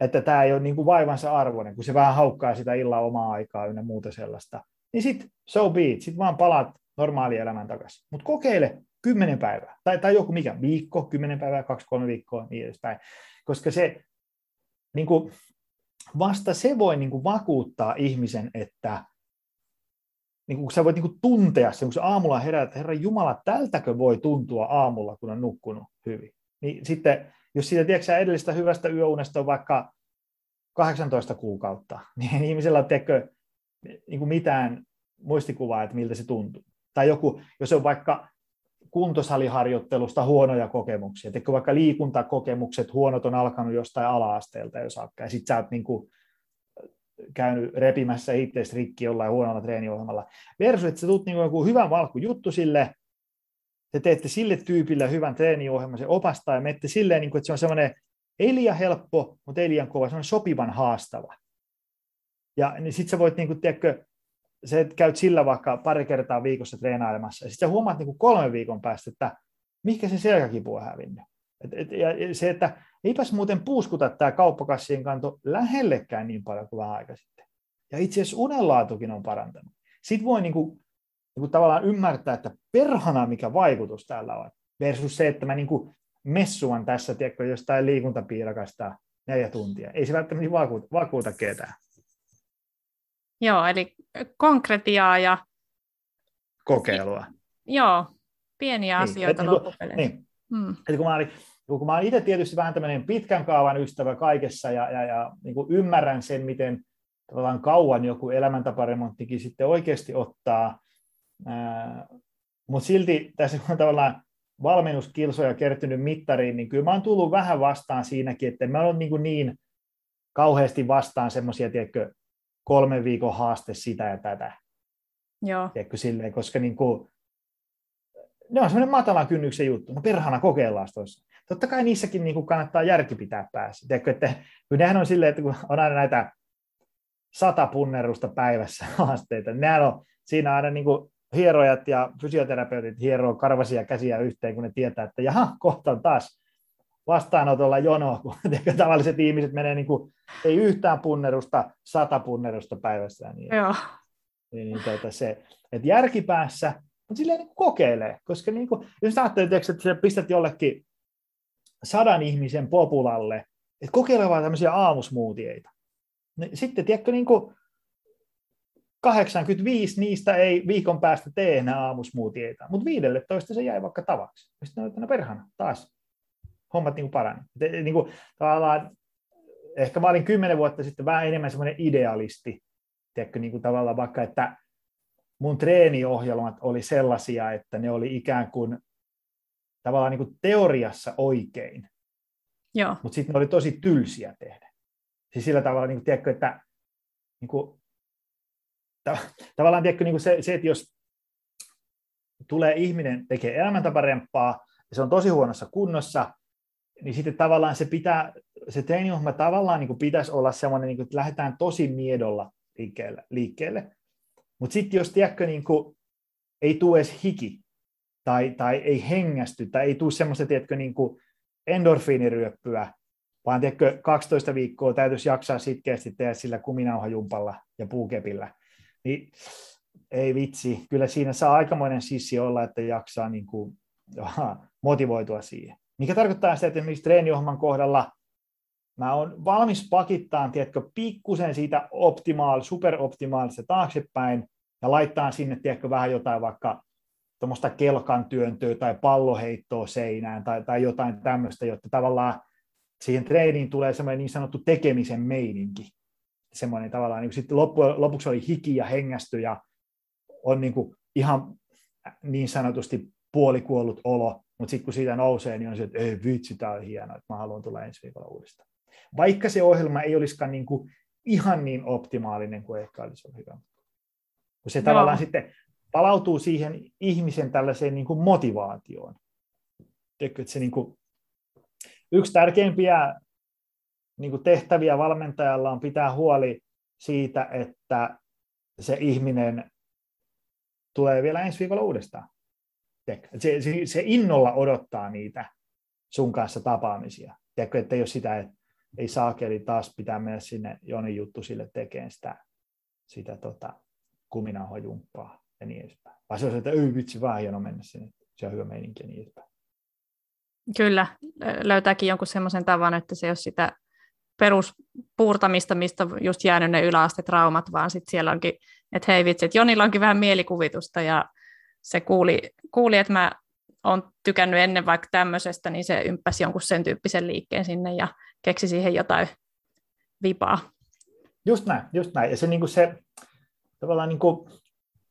että tämä ei ole niin kuin vaivansa arvoinen, kun se vähän haukkaa sitä illan omaa aikaa ynnä muuta sellaista, niin sitten so be it, sitten vaan palaat normaali elämän takaisin. Mutta kokeile kymmenen päivää, tai, tai joku mikä, viikko, kymmenen päivää, kaksi, kolme viikkoa, niin edespäin koska se niin kuin, vasta se voi niin kuin, vakuuttaa ihmisen, että niin kun sä voit niin kuin, tuntea sen, kun sä aamulla herät, että Herra Jumala, tältäkö voi tuntua aamulla, kun on nukkunut hyvin. Niin sitten, jos siitä tiedätkö, edellisestä hyvästä yöunesta on vaikka 18 kuukautta, niin ihmisellä on tiedätkö, niin kuin mitään muistikuvaa, että miltä se tuntuu. Tai joku, jos on vaikka kuntosaliharjoittelusta huonoja kokemuksia. Että vaikka liikuntakokemukset huonot on alkanut jostain ala-asteelta jo saakka, ja sitten sä oot niin kuin käynyt repimässä itseäsi rikki jollain huonolla treeniohjelmalla. Versus, että sä tulet niin joku hyvän valkku juttu sille, te teette sille tyypille hyvän treeniohjelman, se opastaa, ja menette silleen, niin kuin, että se on semmoinen ei liian helppo, mutta ei liian kova, se on sopivan haastava. Ja niin sitten sä voit, niin kuin, tiedätkö, että käyt sillä vaikka pari kertaa viikossa treenailemassa, ja sitten sä huomaat niin kuin kolmen viikon päästä, että mikä se selkäkipu on hävinnyt. Et, et, ja se, että eipäs muuten puuskuta tämä kauppakassien kanto lähellekään niin paljon kuin vähän aika sitten. Ja itse asiassa unenlaatukin on parantanut. Sitten voi niin kuin, niin kuin tavallaan ymmärtää, että perhana mikä vaikutus täällä on, versus se, että mä niin kuin messuan tässä, tiedätkö, jostain liikuntapiirakasta neljä tuntia. Ei se välttämättä vakuuta, vakuuta ketään. Joo, eli konkretiaa ja... Kokeilua. Joo, pieniä niin, asioita et, loppupeleissä. Niin. Hmm. Eli kun mä olin, kun mä olen itse tietysti vähän tämmöinen pitkän kaavan ystävä kaikessa ja, ja, ja niin kuin ymmärrän sen, miten tavallaan kauan joku elämäntaparemonttikin sitten oikeasti ottaa, mutta silti tässä on tavallaan valmennuskilsoja kertynyt mittariin, niin kyllä mä oon tullut vähän vastaan siinäkin, että mä oon niin, niin kauheasti vastaan semmoisia, tiedätkö, kolmen viikon haaste sitä ja tätä. Joo. Tiedätkö, silleen, koska niin kuin, ne on semmoinen matalan kynnyksen juttu. No perhana kokeillaan tuossa. Totta kai niissäkin niin kuin kannattaa järki pitää päässä. Tiedätkö, että kun nehän on silleen, että kun on aina näitä sata punnerusta päivässä haasteita, niin nehän on siinä aina niin kuin hierojat ja fysioterapeutit hieroo karvasia käsiä yhteen, kun ne tietää, että jaha, kohta on taas vastaanotolla jono, kun tavalliset ihmiset menee niin kuin, ei yhtään punnerusta, sata punnerusta päivässä. Niin, Joo. niin, niin tuota, se, että järkipäässä, mutta silleen niin kokeilee, koska niin kuin, jos ajattelet, että sä pistät jollekin sadan ihmisen populalle, että kokeile vaan tämmöisiä aamusmuutieita. Niin sitten, tiedätkö, niin kuin 85 niistä ei viikon päästä tee enää aamusmuutieita, mutta 15 se jäi vaikka tavaksi. Sitten no perhana, taas hommat niin parani. Niin kuin, ehkä mä olin kymmenen vuotta sitten vähän enemmän semmoinen idealisti, tiedätkö, niin kuin tavallaan vaikka, että mun treeniohjelmat oli sellaisia, että ne oli ikään kuin tavallaan niin kuin teoriassa oikein, mutta sitten ne oli tosi tylsiä tehdä. Siis sillä tavalla, niin kuin, tiedätkö, että niin kuin, tavallaan tiedätkö, niin kuin se, se, että jos tulee ihminen, tekee elämäntaparempaa, ja se on tosi huonossa kunnossa, niin sitten tavallaan se pitää, se treeniohjelma tavallaan niin kuin pitäisi olla semmoinen, niin kuin, että lähdetään tosi miedolla liikkeelle. liikkeelle. Mutta sitten jos tiedätkö, niin kuin, ei tule edes hiki, tai, tai ei tai ei tule semmoista, tiedätkö, niin kuin endorfiiniryöppyä, vaan tiedätkö, 12 viikkoa täytyisi jaksaa sitkeästi tehdä sillä kuminauhajumpalla ja puukepillä, niin ei vitsi, kyllä siinä saa aikamoinen sissi olla, että jaksaa niin kuin, motivoitua siihen. Mikä tarkoittaa sitä, että esimerkiksi treeniohjelman kohdalla mä oon valmis pakittaan, tiedätkö, pikkusen siitä optimaal, superoptimaalista taaksepäin ja laittaa sinne, tiedätkö, vähän jotain vaikka tuommoista kelkan työntöä tai palloheittoa seinään tai, tai jotain tämmöistä, jotta tavallaan siihen treeniin tulee semmoinen niin sanottu tekemisen meininki. Semmoinen tavallaan, niin sitten loppu, lopuksi oli hiki ja hengästy ja on niin kuin ihan niin sanotusti puolikuollut olo, mutta sitten kun siitä nousee, niin on se, että ei vitsi, tämä on hienoa, että mä haluan tulla ensi viikolla uudestaan. Vaikka se ohjelma ei olisikaan niin kuin ihan niin optimaalinen kuin ehkä olisi ollut hyvä. Kun se no. tavallaan sitten palautuu siihen ihmisen tällaiseen niin kuin motivaatioon. Teekö, että se niin kuin, yksi tärkeimpiä niin kuin tehtäviä valmentajalla on pitää huoli siitä, että se ihminen tulee vielä ensi viikolla uudestaan. Se, se, se innolla odottaa niitä sun kanssa tapaamisia. Tiedätkö, että jos sitä ei, ei saakeli taas pitää mennä sinne Joni juttu sille tekemään sitä, sitä tota, kuminauhajumppaa ja niin edespäin. Vai se on se, että ei vitsi, vähän hieno mennä sinne, se on hyvä meininki ja niin edespäin. Kyllä, löytääkin jonkun semmoisen tavan, että se ei ole sitä peruspuurtamista, mistä on just jäänyt ne yläastetraumat, vaan sitten siellä onkin, että hei vitsi, että Jonilla onkin vähän mielikuvitusta ja se kuuli, kuuli että mä oon tykännyt ennen vaikka tämmöisestä, niin se ympäsi jonkun sen tyyppisen liikkeen sinne ja keksi siihen jotain vipaa. Just näin, just näin. Ja se, niin kuin se tavallaan niin kuin,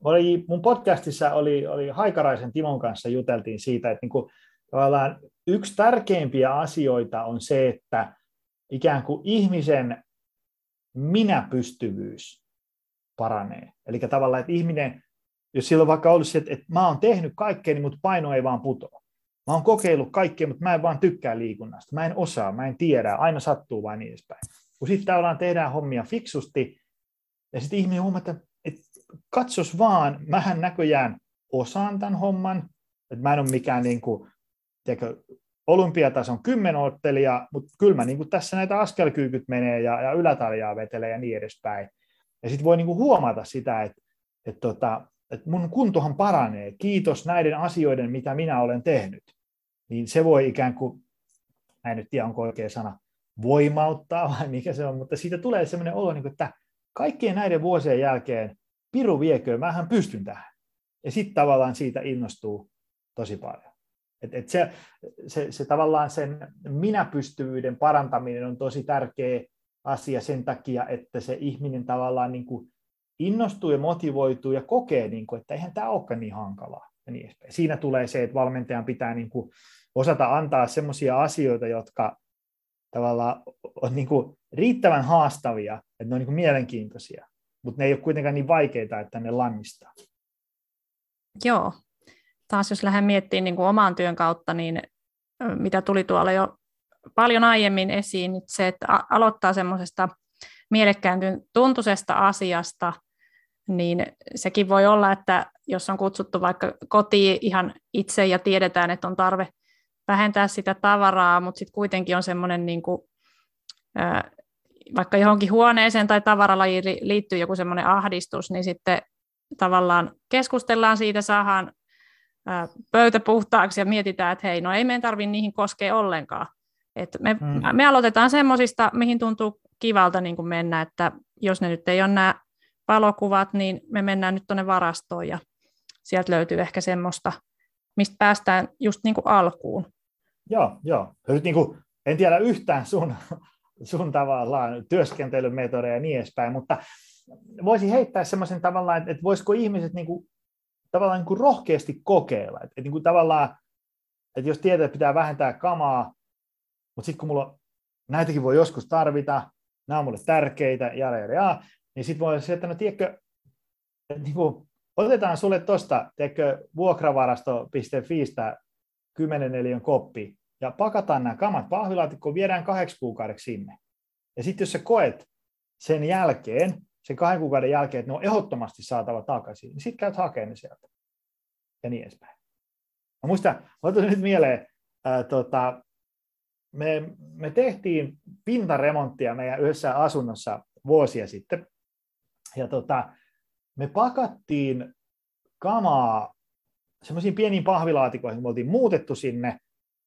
oli, mun podcastissa oli, oli Haikaraisen Timon kanssa juteltiin siitä, että niin kuin, tavallaan yksi tärkeimpiä asioita on se, että ikään kuin ihmisen minäpystyvyys paranee. Eli tavallaan, että ihminen, jos sillä on vaikka ollut se, että, että mä oon tehnyt kaikkea, niin mut paino ei vaan putoa. Mä oon kokeillut kaikkea, mutta mä en vaan tykkää liikunnasta. Mä en osaa, mä en tiedä, aina sattuu vain niin edespäin. Kun sitten tavallaan tehdään hommia fiksusti, ja sitten ihminen huomaa, että katsos vaan, mähän näköjään osaan tämän homman, että mä en ole mikään niin kuin, tiedätkö, olympiatason kymmenottelija, mutta kyllä mä niin kuin tässä näitä askelkyykyt menee ja, ja ylätaljaa vetelee ja niin edespäin. Ja sitten voi niin kuin huomata sitä, että, että, tota, että mun kuntohan paranee, kiitos näiden asioiden, mitä minä olen tehnyt. Niin se voi ikään kuin, mä en nyt tiedä onko oikea sana, voimauttaa vai mikä se on, mutta siitä tulee sellainen olo, niin kuin, että kaikkien näiden vuosien jälkeen piru vieköön, mähän pystyn tähän. Ja sitten tavallaan siitä innostuu tosi paljon. Et, et se, se, se tavallaan sen minäpystyvyyden parantaminen on tosi tärkeä asia sen takia, että se ihminen tavallaan niin kuin innostuu ja motivoituu ja kokee, niin kuin, että eihän tämä olekaan niin hankalaa. Ja niin edespäin. Siinä tulee se, että valmentajan pitää niin kuin osata antaa sellaisia asioita, jotka tavallaan on niin kuin riittävän haastavia, että ne on niin kuin mielenkiintoisia, mutta ne ei ole kuitenkaan niin vaikeita, että ne lannistaa. Joo. Taas jos lähden miettimään niin kuin oman työn kautta, niin mitä tuli tuolla jo paljon aiemmin esiin, niin se, että aloittaa semmoisesta mielekkään tuntuisesta asiasta, niin sekin voi olla, että jos on kutsuttu vaikka kotiin ihan itse ja tiedetään, että on tarve vähentää sitä tavaraa, mutta sitten kuitenkin on semmoinen niin kuin, vaikka johonkin huoneeseen tai tavaralajiin liittyy joku semmoinen ahdistus, niin sitten tavallaan keskustellaan siitä, saadaan pöytä puhtaaksi ja mietitään, että hei, no ei meidän tarvitse niihin koskea ollenkaan. Et me, hmm. me aloitetaan semmoisista, mihin tuntuu kivalta niin kuin mennä, että jos ne nyt ei ole nämä valokuvat, niin me mennään nyt tuonne varastoon ja sieltä löytyy ehkä semmoista, mistä päästään just niin kuin alkuun. Joo, joo. Nyt niin kuin, en tiedä yhtään sun, sun tavallaan työskentelymetodeja ja niin edespäin, mutta voisin heittää semmoisen tavallaan, että, voisiko ihmiset niin kuin, tavallaan niin kuin rohkeasti kokeilla. Että, että niin kuin tavallaan, että jos tietää, että pitää vähentää kamaa, mutta sitten kun mulla näitäkin voi joskus tarvita, nämä on mulle tärkeitä, ja, ja, ja niin sitten voi se, että no tiedätkö, että niin kuin, otetaan sulle tuosta, tiedätkö, vuokravarasto.fiistä 10 neliön koppi, ja pakataan nämä kamat pahvilaatikkoon, viedään kahdeksi kuukaudeksi sinne. Ja sitten jos sä koet sen jälkeen, sen kahden kuukauden jälkeen, että ne on ehdottomasti saatava takaisin, niin sitten käyt hakemaan ne sieltä. Ja niin edespäin. Mä muistan, otan nyt mieleen, ää, tota, me, me tehtiin pintaremonttia meidän yhdessä asunnossa vuosia sitten, ja tota, me pakattiin kamaa semmoisiin pieniin pahvilaatikoihin, me oltiin muutettu sinne,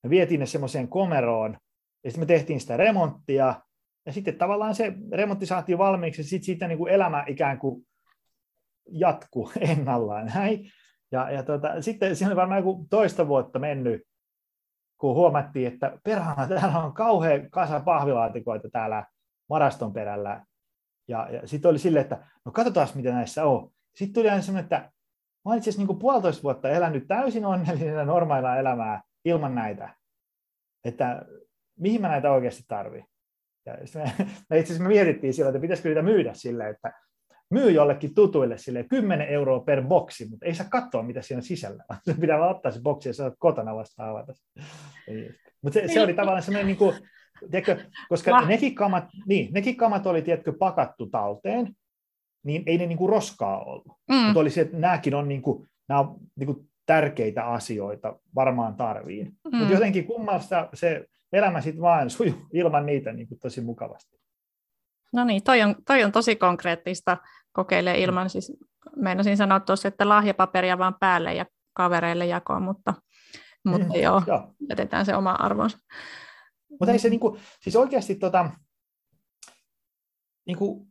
me vietiin ne semmoiseen komeroon, ja sitten me tehtiin sitä remonttia, ja sitten tavallaan se remontti saatiin valmiiksi, ja sitten siitä niin kuin elämä ikään kuin jatku ennallaan. Näin. Ja, ja tota, sitten siinä oli varmaan joku toista vuotta mennyt, kun huomattiin, että perhana, täällä on kauhean kasa pahvilaatikoita täällä maraston perällä. Ja, ja sitten oli silleen, että no katsotaan, mitä näissä on. Sitten tuli aina semmoinen, että mä olen itse asiassa niin puolitoista vuotta elänyt täysin onnellisena normaalia elämää ilman näitä. Että mihin mä näitä oikeasti tarvii. Ja me, me itse asiassa me mietittiin sillä, että pitäisikö niitä myydä silleen, että myy jollekin tutuille sille 10 euroa per boksi, mutta ei saa katsoa, mitä siinä on sisällä. Se pitää vaan ottaa se boksi ja saada kotona vasta avata. Mutta se, se, oli tavallaan semmoinen, niin kuin, tiedätkö, koska nekin kamat, niin, nekin kamat oli tiedätkö, pakattu talteen, niin ei ne niin kuin roskaa ollut. Mm. Mutta oli se, että nämäkin on, niin kuin, nämä on niin kuin tärkeitä asioita, varmaan tarviin. Mm. Mutta jotenkin kummasta se elämä sitten vaan sujuu ilman niitä niin kuin tosi mukavasti. No niin, toi on, toi on tosi konkreettista kokeilee ilman, siis meinasin sanoa tuossa, että lahjapaperia vaan päälle ja kavereille jakoa, mutta, mutta mm, joo, joo, jätetään se oma arvonsa. Mutta ei se niinku, siis oikeasti tota, niinku,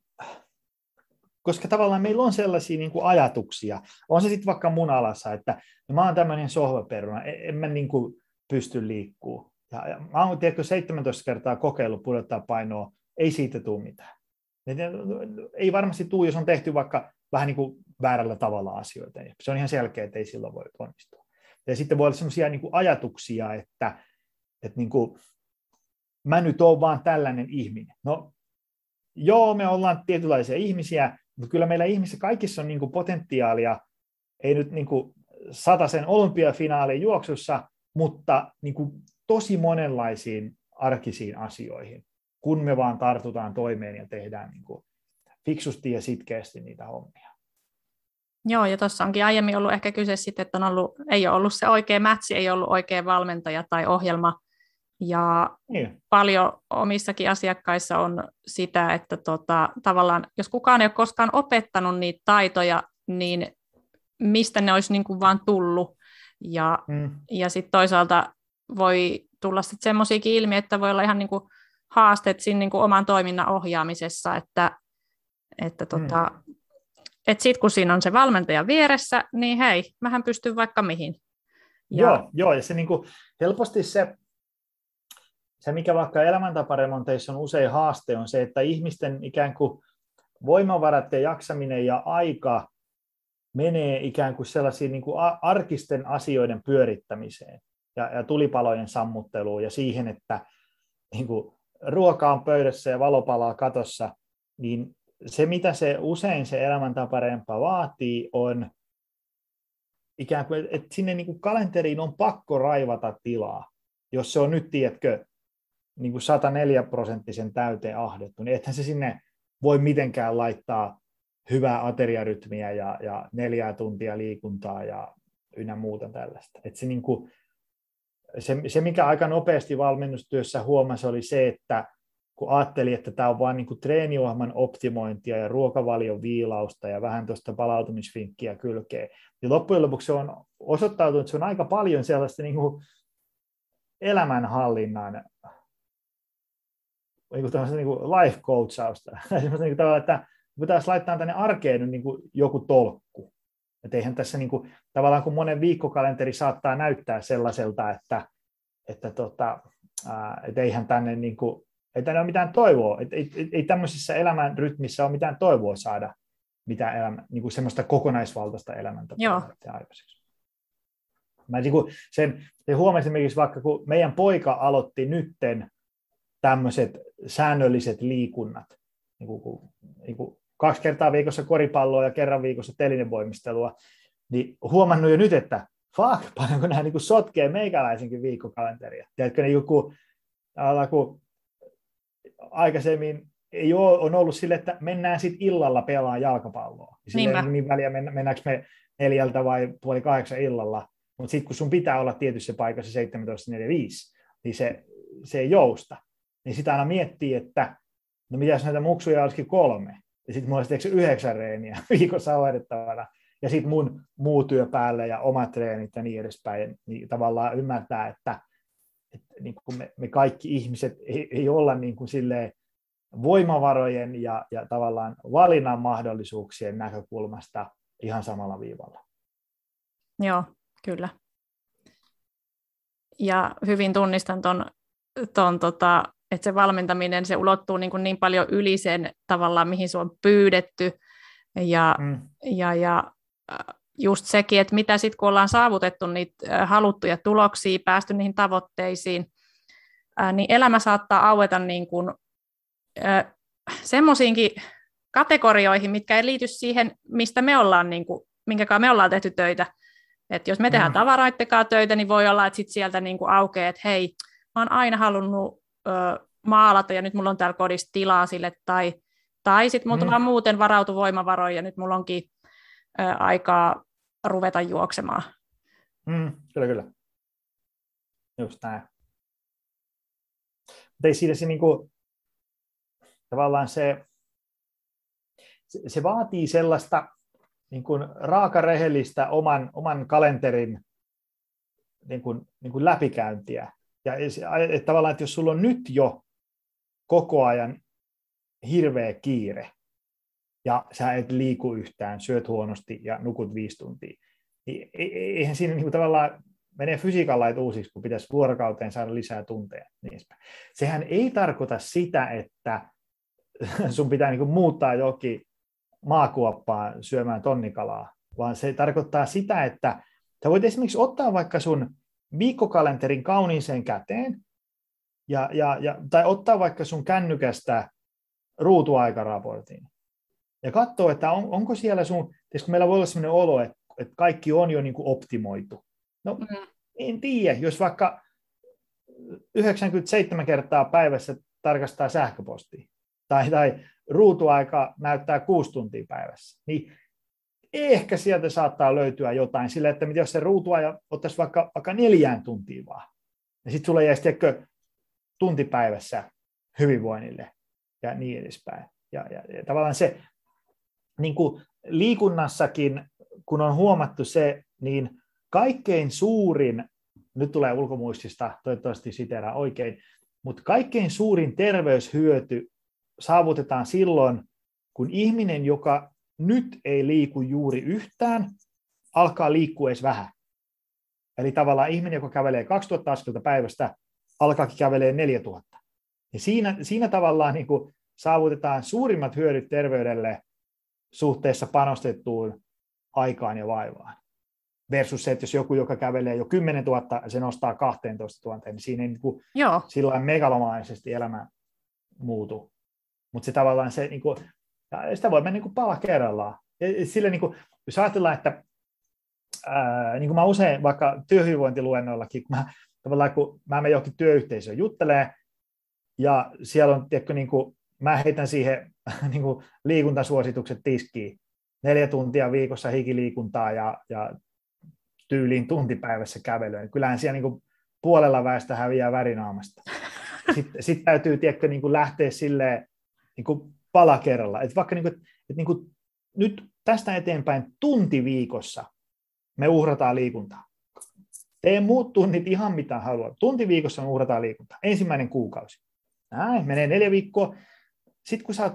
koska tavallaan meillä on sellaisia niin kuin ajatuksia, on se sitten vaikka mun alassa, että no mä oon tämmöinen sohvaperuna, en, en mä niin kuin pysty liikkuu. Ja, ja mä oon tiedätkö, 17 kertaa kokeillut pudottaa painoa, ei siitä tule mitään. Ei varmasti tule, jos on tehty vaikka vähän niin kuin väärällä tavalla asioita. Se on ihan selkeä, että ei silloin voi onnistua. Ja sitten voi olla sellaisia niin ajatuksia, että, että niin kuin, mä nyt oon vaan tällainen ihminen. No joo, me ollaan tietynlaisia ihmisiä, mutta kyllä meillä ihmisissä kaikissa on niin kuin potentiaalia, ei nyt niin kuin sen olympiafinaalin juoksussa, mutta niin kuin tosi monenlaisiin arkisiin asioihin, kun me vaan tartutaan toimeen ja tehdään niin kuin fiksusti ja sitkeästi niitä hommia. Joo, ja tuossa onkin aiemmin ollut ehkä kyse sitten, että on ollut, ei ole ollut se oikea mätsi, ei ollut oikea valmentaja tai ohjelma, ja niin. paljon omissakin asiakkaissa on sitä, että tota, tavallaan, jos kukaan ei ole koskaan opettanut niitä taitoja, niin mistä ne olisi niin kuin vaan tullut. Ja, mm. ja sitten toisaalta voi tulla sitten semmoisiakin ilmiä, että voi olla ihan niin kuin haasteet siinä niin kuin oman toiminnan ohjaamisessa, että, että tota, mm. et sitten kun siinä on se valmentaja vieressä, niin hei, mähän pystyn vaikka mihin. Ja... Joo, joo, ja se niin kuin, helposti se, se, mikä vaikka elämäntaparemonteissa on usein haaste, on se, että ihmisten ikään kuin voimavarat ja jaksaminen ja aika menee ikään kuin sellaisiin niin kuin arkisten asioiden pyörittämiseen ja, ja tulipalojen sammutteluun ja siihen, että niin kuin, ruoka on pöydässä ja valo palaa katossa, niin se, mitä se usein se elämäntaparempa vaatii, on ikään kuin, että sinne niin kuin kalenteriin on pakko raivata tilaa. Jos se on nyt, tiedätkö, niin kuin 104 prosenttisen täyteen ahdettu, niin ethän se sinne voi mitenkään laittaa hyvää ateriarytmiä ja, ja neljää tuntia liikuntaa ja ynnä muuta tällaista. Et se, niin kuin, se, se, mikä aika nopeasti valmennustyössä huomasi, oli se, että kun ajatteli, että tämä on vain niin treeniohjelman optimointia ja ruokavalion viilausta ja vähän tuosta palautumisvinkkiä kylkeen, niin loppujen lopuksi se on osoittautunut, että se on aika paljon sellaista niin kuin elämänhallinnan niin kuin niin kuin life coachausta. niin kuin tavalla, että pitäisi laittaa tänne arkeen nyt niin kuin joku tolkku. Että eihän tässä niin kuin, tavallaan kun monen viikkokalenteri saattaa näyttää sellaiselta, että, että tota, ää, et eihän tänne, niin kuin, ei tänne ole mitään toivoa. Et, ei, ei, ei tämmöisessä elämän rytmissä ole mitään toivoa saada mitään elämä, niin kuin semmoista kokonaisvaltaista elämäntapaa aikaiseksi. Mä niin kuin sen, sen huomasin esimerkiksi vaikka, kun meidän poika aloitti nytten tämmöiset säännölliset liikunnat, niin kuin, niin kuin kaksi kertaa viikossa koripalloa ja kerran viikossa telinevoimistelua, niin huomannut jo nyt, että fuck, paljonko nämä niin sotkee meikäläisenkin viikkokalenteria. Tiedätkö, niin joku, kun aikaisemmin ei ole, on ollut sille, että mennään sitten illalla pelaamaan jalkapalloa. Sille ei niin väliä, mennäänkö me neljältä vai puoli kahdeksan illalla, mutta sitten kun sun pitää olla tietyssä paikassa 17.45, niin se, se ei jousta. Niin sitä aina miettii, että no mitä jos näitä muksuja olisikin kolme, ja sitten mulla olisi yhdeksän reeniä viikossa hoidettavana, ja sitten mun muu työ päälle ja omat treenit ja niin edespäin, niin tavallaan ymmärtää, että, että niin kuin me, me kaikki ihmiset ei, ei olla niin kuin silleen voimavarojen ja, ja tavallaan valinnan mahdollisuuksien näkökulmasta ihan samalla viivalla. Joo, kyllä. Ja hyvin tunnistan tuon ton, tota, että se valmentaminen, se ulottuu niin, kuin niin paljon yli sen tavallaan, mihin se on pyydetty, ja, mm. ja, ja äh, just sekin, että mitä sitten kun ollaan saavutettu niitä äh, haluttuja tuloksia, päästy niihin tavoitteisiin, äh, niin elämä saattaa aueta niin kuin, semmoisiinkin kategorioihin, mitkä ei liity siihen, mistä me ollaan, niin kuin, minkä me ollaan tehty töitä. Et jos me tehdään mm. tavaroittekaan töitä, niin voi olla, että sit sieltä niin kuin aukeaa, että hei, mä oon aina halunnut ö, maalata ja nyt mulla on täällä kodissa tilaa sille, tai, tai sitten mulla mm. vaan muuten varautu voimavaroja ja nyt mulla onkin ö, aikaa ruveta juoksemaan. Mm, kyllä, kyllä. Just näin. Mutta ei siinä se niinku, tavallaan se, se, se vaatii sellaista niin kuin raakarehellistä oman, oman kalenterin niin kuin, niin kuin läpikäyntiä. Ja että tavallaan, että jos sulla on nyt jo koko ajan hirveä kiire, ja sä et liiku yhtään, syöt huonosti ja nukut viisi tuntia, niin e-, e-, eihän siinä niin tavallaan menee fysiikan lait uusiksi, kun pitäisi vuorokauteen saada lisää tunteja. Niin Sehän ei tarkoita sitä, että sun pitää niin muuttaa jokin maakuoppaan syömään tonnikalaa, vaan se tarkoittaa sitä, että sä voit esimerkiksi ottaa vaikka sun viikkokalenterin kauniiseen käteen, ja, ja, ja, tai ottaa vaikka sun kännykästä ruutuaikaraportin, ja katsoa, että on, onko siellä sun, kun meillä voi olla sellainen olo, että, että kaikki on jo niin kuin optimoitu. No, mm. en tiedä, jos vaikka 97 kertaa päivässä tarkastaa sähköpostia, tai, tai ruutuaika näyttää kuusi tuntia päivässä, niin ehkä sieltä saattaa löytyä jotain sillä, että jos se ruutuaja ottaisi vaikka, vaikka neljään tuntiin vaan, ja sitten sulle jäisi tiedätkö, tuntipäivässä hyvinvoinnille ja niin edespäin. Ja, ja, ja tavallaan se niin kuin liikunnassakin, kun on huomattu se, niin kaikkein suurin, nyt tulee ulkomuistista, toivottavasti siteraa oikein, mutta kaikkein suurin terveyshyöty saavutetaan silloin, kun ihminen, joka nyt ei liiku juuri yhtään, alkaa liikkua edes vähän. Eli tavallaan ihminen, joka kävelee 2000 askelta päivästä, alkaa kävelee 4000. Ja siinä, siinä tavallaan niin kuin saavutetaan suurimmat hyödyt terveydelle suhteessa panostettuun aikaan ja vaivaan. Versus se, että jos joku, joka kävelee jo 10 000, se nostaa 12 000, niin siinä ei niin kuin sillä megalomaisesti elämä muutu. Mutta se tavallaan se, niin kuin, sitä voi mennä niin kuin pala kerrallaan. Ja sille, niin kuin, jos ajatellaan, että ää, niin kuin mä usein vaikka työhyvinvointiluennoillakin, kun mä, tavallaan kun mä menen johonkin työyhteisöön juttelee, ja siellä on, tiedätkö, niin kuin, mä heitän siihen niin kuin liikuntasuositukset tiskiin, neljä tuntia viikossa hikiliikuntaa ja, ja tyyliin tuntipäivässä kävelyä. Kyllähän siellä niin kuin puolella väestä häviää värinaamasta. Sitten sit täytyy tiedätkö, niin kuin lähteä silleen niin kuin pala kerralla. Et vaikka niin kuin, et niin kuin, nyt tästä eteenpäin tunti viikossa me uhrataan liikuntaa. Tee muut tunnit ihan mitä haluat. Tunti viikossa me uhrataan liikuntaa. Ensimmäinen kuukausi. Näin, menee neljä viikkoa. Sitten kun sä oot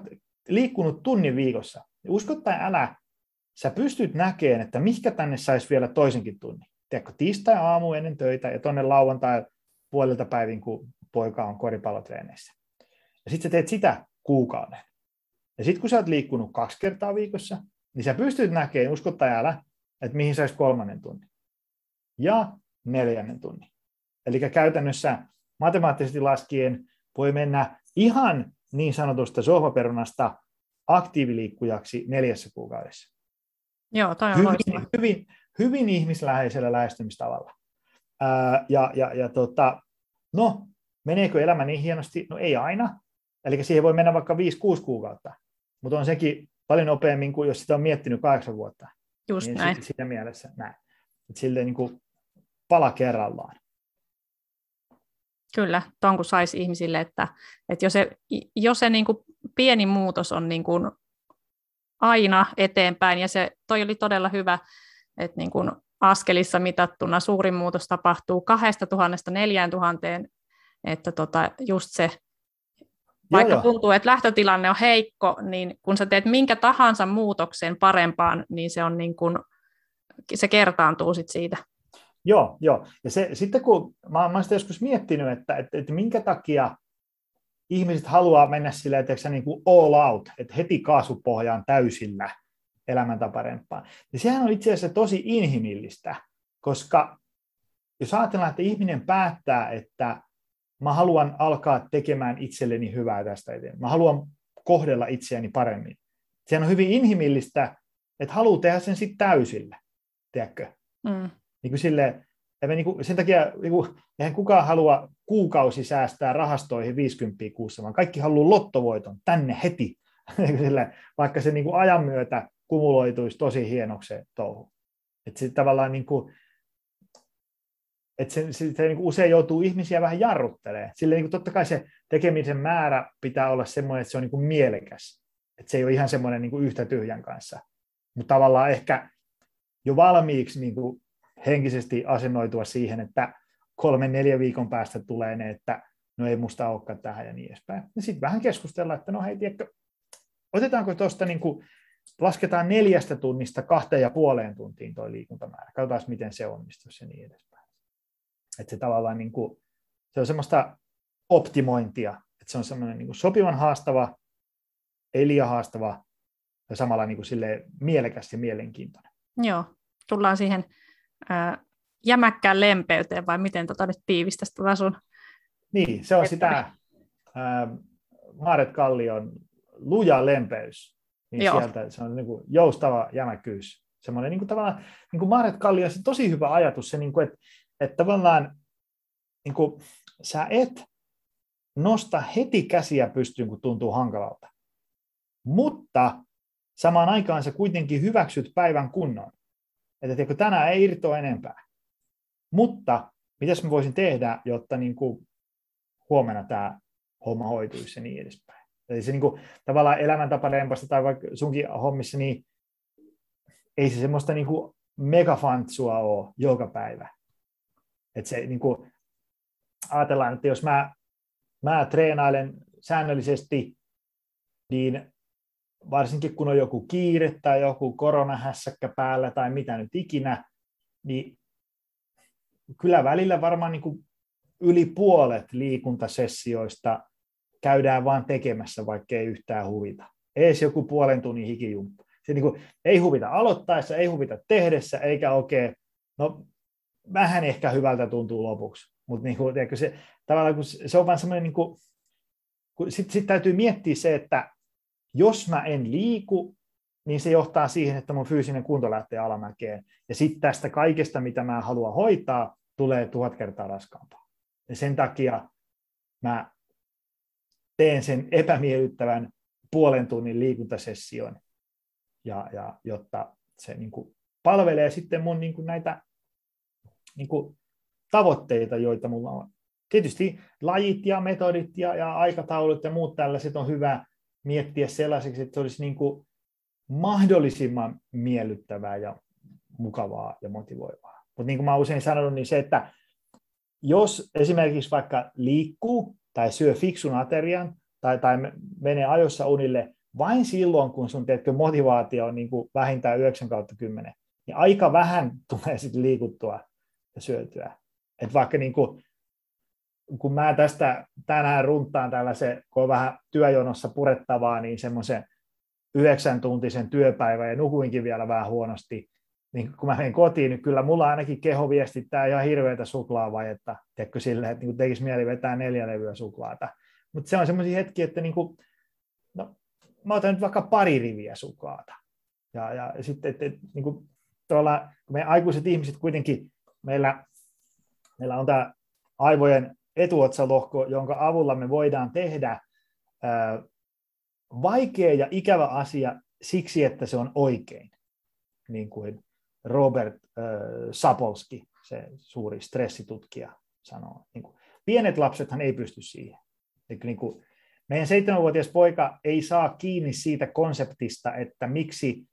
liikkunut tunnin viikossa, niin usko tai älä, sä pystyt näkemään, että mikä tänne saisi vielä toisenkin tunnin. Tiedätkö, tiistai aamu ennen töitä ja tuonne lauantai puolelta päivin, kun poika on koripallotreeneissä. Ja sitten sä teet sitä kuukauden. Ja sitten kun sä oot liikkunut kaksi kertaa viikossa, niin sä pystyt näkemään, usko tai älä, että mihin saisi kolmannen tunnin. Ja neljännen tunnin. Eli käytännössä matemaattisesti laskien voi mennä ihan niin sanotusta sohvaperunasta aktiiviliikkujaksi neljässä kuukaudessa. Joo, toi on hyvin, hyvin, hyvin ihmisläheisellä lähestymistavalla. Ää, ja, ja, ja tota, no, meneekö elämä niin hienosti? No ei aina. Eli siihen voi mennä vaikka 5-6 kuukautta, mutta on sekin paljon nopeammin kuin jos sitä on miettinyt kahdeksan vuotta. Just niin näin. Siinä mielessä näin. Että silleen niin kuin pala kerrallaan. Kyllä, tuon kun saisi ihmisille, että, että jos se, jos se niin kuin pieni muutos on niin kuin aina eteenpäin, ja se toi oli todella hyvä, että niin kuin askelissa mitattuna suurin muutos tapahtuu 2000 4000, että tota, just se, vaikka joo, tuntuu, että lähtötilanne on heikko, niin kun sä teet minkä tahansa muutoksen parempaan, niin se on niin kuin, se kertaantuu sit siitä. Joo, joo. Ja se, sitten kun mä, mä olen joskus miettinyt, että, että, että minkä takia ihmiset haluaa mennä silleen, että niin kuin all out, että heti kaasupohjaan täysillä elämäntä parempaan, niin sehän on itse asiassa tosi inhimillistä, koska jos ajatellaan, että ihminen päättää, että mä haluan alkaa tekemään itselleni hyvää tästä eteen, mä haluan kohdella itseäni paremmin. Sehän on hyvin inhimillistä, että haluaa tehdä sen sitten täysillä, tiedätkö? Mm. Niin kuin sille, niin kuin, sen takia niin kuin, eihän kukaan halua kuukausi säästää rahastoihin 50 kuussa, vaan kaikki haluaa lottovoiton tänne heti, niin sille, vaikka se niin kuin ajan myötä kumuloituisi tosi hienokseen touhu. Että se tavallaan niin kuin, että se, se, se niin kuin usein joutuu ihmisiä vähän jarruttelemaan. Sille niin kuin totta kai se tekemisen määrä pitää olla semmoinen, että se on niin kuin mielekäs. Että se ei ole ihan semmoinen niin kuin yhtä tyhjän kanssa. Mutta tavallaan ehkä jo valmiiksi niin kuin henkisesti asennoitua siihen, että kolmen, neljä viikon päästä tulee ne, että no ei musta olekaan tähän ja niin edespäin. Ja sitten vähän keskustella, että no hei, tiedätkö, otetaanko tuosta niin kuin, lasketaan neljästä tunnista kahteen ja puoleen tuntiin tuo liikuntamäärä. Katsotaan, miten se onnistuu ja niin edespäin. Että se tavallaan niin kuin, se on semmoista optimointia, että se on semmoinen niin kuin sopivan haastava, ei liian haastava, ja samalla niin kuin mielekäs ja mielenkiintoinen. Joo, tullaan siihen äh, jämäkkään lempeyteen, vai miten tota nyt tiivistäisi tätä sun Niin, se on sitä äh, Maaret Kallion luja lempeys, niin Joo. sieltä se on niin kuin joustava jämäkkyys. Semmoinen niin kuin tavallaan, niin kuin Maaret Kallio, se tosi hyvä ajatus, se niin kuin, että, että tavallaan niin kuin, sä et nosta heti käsiä pystyyn, kun tuntuu hankalalta. Mutta samaan aikaan sä kuitenkin hyväksyt päivän kunnon. Että tiedätkö, tänään ei irtoa enempää. Mutta mitäs mä voisin tehdä, jotta niin kuin huomenna tämä homma hoituisi ja niin edespäin. Eli se niin kuin, tavallaan elämäntaparempasta tai vaikka sunkin hommissa, niin ei se semmoista niin kuin megafantsua ole joka päivä. Et se, niin kuin, ajatellaan, että jos mä, mä treenailen säännöllisesti, niin varsinkin kun on joku kiire tai joku koronahässäkkä päällä tai mitä nyt ikinä, niin kyllä välillä varmaan niin kuin yli puolet liikuntasessioista käydään vaan tekemässä, vaikka ei yhtään huvita. Ees joku puolen tunnin hikijumppu. Se niin kuin, ei huvita aloittaessa, ei huvita tehdessä, eikä oikein, no vähän ehkä hyvältä tuntuu lopuksi. Mutta niin kuin, se, tavallaan kun se on vaan semmoinen, niin kuin, sitten sit täytyy miettiä se, että jos mä en liiku, niin se johtaa siihen, että mun fyysinen kunto lähtee alamäkeen. Ja sitten tästä kaikesta, mitä mä haluan hoitaa, tulee tuhat kertaa raskaampaa. Ja sen takia mä teen sen epämiellyttävän puolen tunnin liikuntasession, ja, ja, jotta se niin kuin, palvelee sitten mun niin kuin, näitä niin kuin, tavoitteita, joita mulla on. Tietysti lajit ja metodit ja, ja aikataulut ja muut tällaiset on hyvä miettiä sellaiseksi, että se olisi niin kuin mahdollisimman miellyttävää ja mukavaa ja motivoivaa. Mutta niin kuin mä usein sanonut, niin se, että jos esimerkiksi vaikka liikkuu tai syö fiksun aterian tai, tai menee ajoissa unille vain silloin, kun sun teetkö, motivaatio on niin kuin vähintään 9 kautta 10, niin aika vähän tulee sitten liikuttua ja syötyä. Et vaikka niin kuin, kun mä tästä tänään runtaan tällaisen, kun on vähän työjonossa purettavaa, niin semmoisen yhdeksän tuntisen työpäivän ja nukuinkin vielä vähän huonosti, niin kun mä menen kotiin, niin kyllä mulla ainakin keho viestittää ihan hirveätä suklaavajetta, tiedätkö silleen, että niin tekisi mieli vetää neljä levyä suklaata. Mutta se on semmoisia hetkiä, että niin kuin, no, mä otan nyt vaikka pari riviä suklaata. Ja, ja sitten, että, että niin kuin, tuolla, kun me aikuiset ihmiset kuitenkin, meillä, meillä on tämä aivojen etuotsalohko, jonka avulla me voidaan tehdä ää, vaikea ja ikävä asia siksi, että se on oikein, niin kuin Robert ää, Sapolski, se suuri stressitutkija, sanoo. Niin kuin, pienet lapsethan ei pysty siihen. Eli niin kuin, meidän seitsemänvuotias poika ei saa kiinni siitä konseptista, että miksi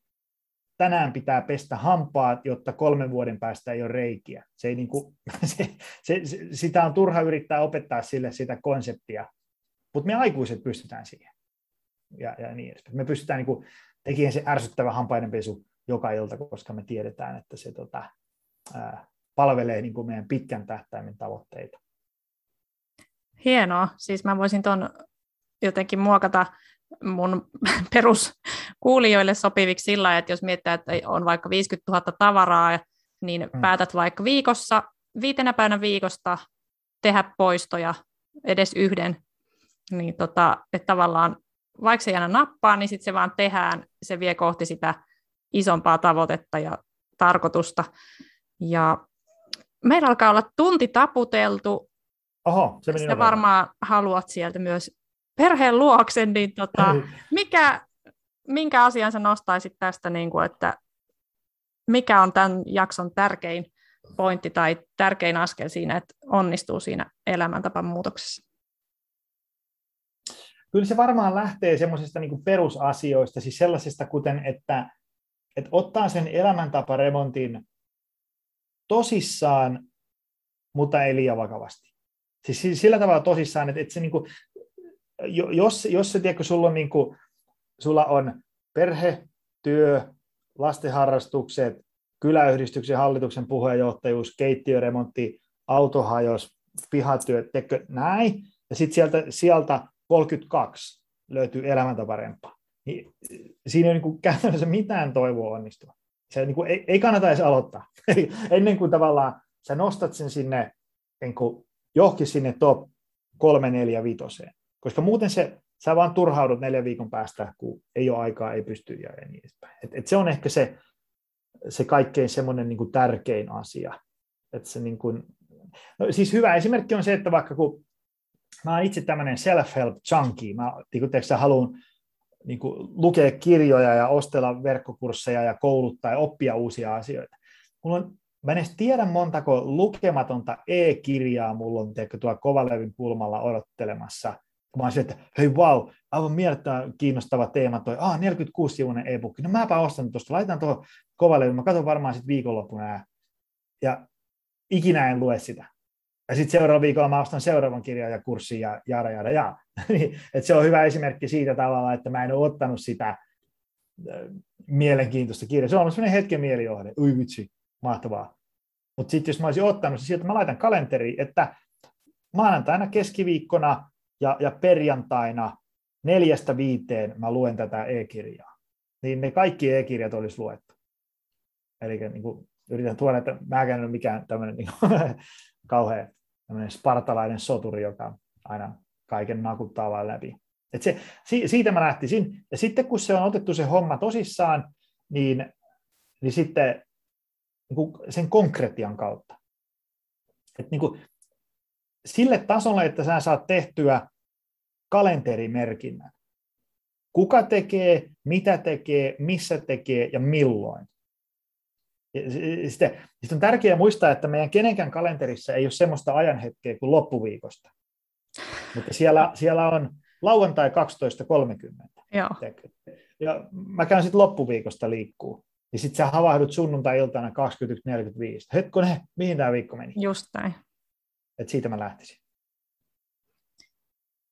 tänään pitää pestä hampaat, jotta kolmen vuoden päästä ei ole reikiä. Se ei niin kuin, se, se, se, sitä on turha yrittää opettaa sille sitä konseptia, mutta me aikuiset pystytään siihen. Ja, ja niin edespäin. Me pystytään niin tekemään se ärsyttävä hampaidenpesu joka ilta, koska me tiedetään, että se tota, ää, palvelee niin kuin meidän pitkän tähtäimen tavoitteita. Hienoa. Siis mä voisin tuon jotenkin muokata mun peruskuulijoille sopiviksi sillä että jos miettii, että on vaikka 50 000 tavaraa, niin hmm. päätät vaikka viikossa, viitenä päivänä viikosta tehdä poistoja, edes yhden, niin tota, että tavallaan vaikka se ei aina nappaa, niin sitten se vaan tehdään, se vie kohti sitä isompaa tavoitetta ja tarkoitusta. Ja meillä alkaa olla tunti taputeltu. Oho, se meni varmaan haluat sieltä myös perheen luokse, niin tota, mikä, minkä asian sä nostaisit tästä, niin kuin, että mikä on tämän jakson tärkein pointti tai tärkein askel siinä, että onnistuu siinä elämäntapan muutoksessa? Kyllä se varmaan lähtee semmoisista niin perusasioista, siis sellaisista kuten, että, että ottaa sen elämäntaparemontin tosissaan, mutta ei liian vakavasti. Siis sillä tavalla tosissaan, että, että se niin kuin, jos, jos se, tiedätkö, sulla on, niin kuin, sulla on perhe, työ, lastenharrastukset, kyläyhdistyksen hallituksen puheenjohtajuus, keittiöremontti, autohajos, pihatyö, tiedätkö, näin, ja sitten sieltä, sieltä 32 löytyy elämäntä parempaa. niin siinä ei ole niin käytännössä mitään toivoa onnistua. Se niin kuin, ei, ei kannata edes aloittaa. Ennen kuin tavallaan sä nostat sen sinne niin johonkin sinne top 3, 4, 5. Koska muuten se, sä vaan turhaudut neljän viikon päästä, kun ei ole aikaa, ei pysty ja niin edespäin. Et, et se on ehkä se, se kaikkein semmoinen niin tärkein asia. Että se niin kuin, no, siis hyvä esimerkki on se, että vaikka kun mä oon itse tämmöinen self-help junkie, mä niin kuin, haluan niin kuin, lukea kirjoja ja ostella verkkokursseja ja kouluttaa ja oppia uusia asioita. Mulla on, mä en edes tiedä montako lukematonta e-kirjaa mulla on tuolla kovalevin kulmalla odottelemassa. Mä oon että hei wow, aivan mielettömän kiinnostava teema toi, ah 46-sivuinen e-book, no mäpä ostan tuosta, laitan tuohon kovalevin, mä katson varmaan sitten viikonloppuna ja ikinä en lue sitä. Ja sitten seuraavalla viikolla mä ostan seuraavan kirjan ja kurssin ja jada jada ja. Niin, et se on hyvä esimerkki siitä tavalla, että mä en ole ottanut sitä mielenkiintoista kirjaa. Se on sellainen hetken mielijohde. Ui vitsi, mahtavaa. Mutta sitten jos mä olisin ottanut se sieltä, mä laitan kalenteriin, että maanantaina, keskiviikkona ja, ja perjantaina neljästä viiteen mä luen tätä e-kirjaa. Niin ne kaikki e-kirjat olisi luettu. Eli niin kuin, yritän tuoda, että mä en ole mikään tämmöinen niin kauhean spartalainen soturi, joka aina kaiken nakuttaa vaan läpi. Et se, siitä mä lähtisin. Ja sitten kun se on otettu se homma tosissaan, niin, niin sitten niin sen konkretian kautta. Et niin kuin, sille tasolle, että sä saat tehtyä kalenterimerkinnän. Kuka tekee, mitä tekee, missä tekee ja milloin. Sitten, sitten on tärkeää muistaa, että meidän kenenkään kalenterissa ei ole semmoista ajanhetkeä kuin loppuviikosta. Mutta siellä, siellä on lauantai 12.30. Joo. Ja mä käyn sitten loppuviikosta liikkuu. Ja sitten sä havahdut sunnuntai-iltana 21.45. Hetkonen, mihin tämä viikko meni? Just näin. Et siitä mä lähtisin.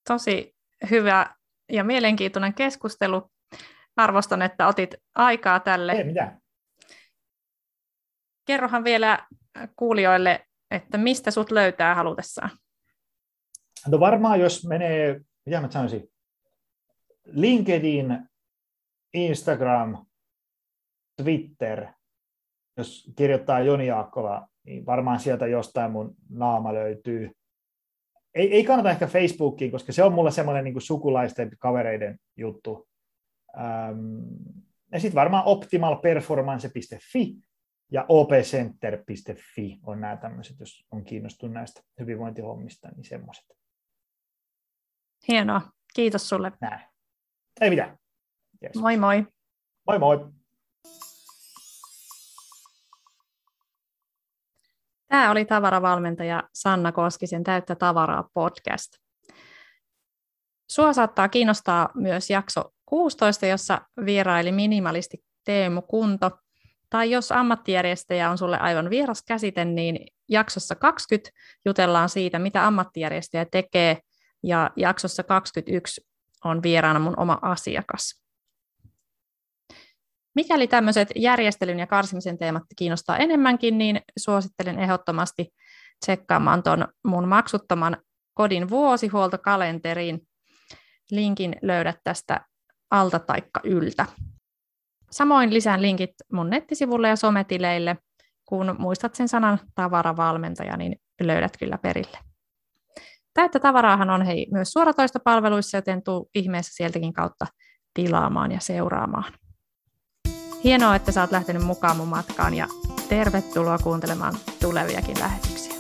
Tosi hyvä ja mielenkiintoinen keskustelu. Arvostan, että otit aikaa tälle. Ei mitään. Kerrohan vielä kuulijoille, että mistä sut löytää halutessaan. No varmaan jos menee, mitä mä sanoisin, LinkedIn, Instagram, Twitter, jos kirjoittaa Joni Jaakkola, niin varmaan sieltä jostain mun naama löytyy. Ei, ei kannata ehkä Facebookiin, koska se on mulle semmoinen niin sukulaisten kavereiden juttu. Ähm, ja sitten varmaan optimalperformance.fi ja opcenter.fi on nämä tämmöiset, jos on kiinnostunut näistä hyvinvointihommista, niin semmoiset. Hienoa. Kiitos sulle. Näin. Ei mitään. Yes. Moi moi. Moi moi. Tämä oli tavaravalmentaja Sanna Koskisen Täyttä tavaraa podcast. Sua saattaa kiinnostaa myös jakso 16, jossa vieraili minimalisti Teemu Kunto. Tai jos ammattijärjestäjä on sulle aivan vieras käsite, niin jaksossa 20 jutellaan siitä, mitä ammattijärjestäjä tekee, ja jaksossa 21 on vieraana mun oma asiakas. Mikäli tämmöiset järjestelyn ja karsimisen teemat kiinnostaa enemmänkin, niin suosittelen ehdottomasti tsekkaamaan tuon mun maksuttoman kodin vuosihuoltokalenteriin. Linkin löydät tästä alta taikka yltä. Samoin lisään linkit mun nettisivulle ja sometileille. Kun muistat sen sanan tavaravalmentaja, niin löydät kyllä perille. Täyttä tavaraahan on hei myös suoratoistopalveluissa, joten tuu ihmeessä sieltäkin kautta tilaamaan ja seuraamaan. Hienoa, että sä oot lähtenyt mukaan mun matkaan ja tervetuloa kuuntelemaan tuleviakin lähetyksiä.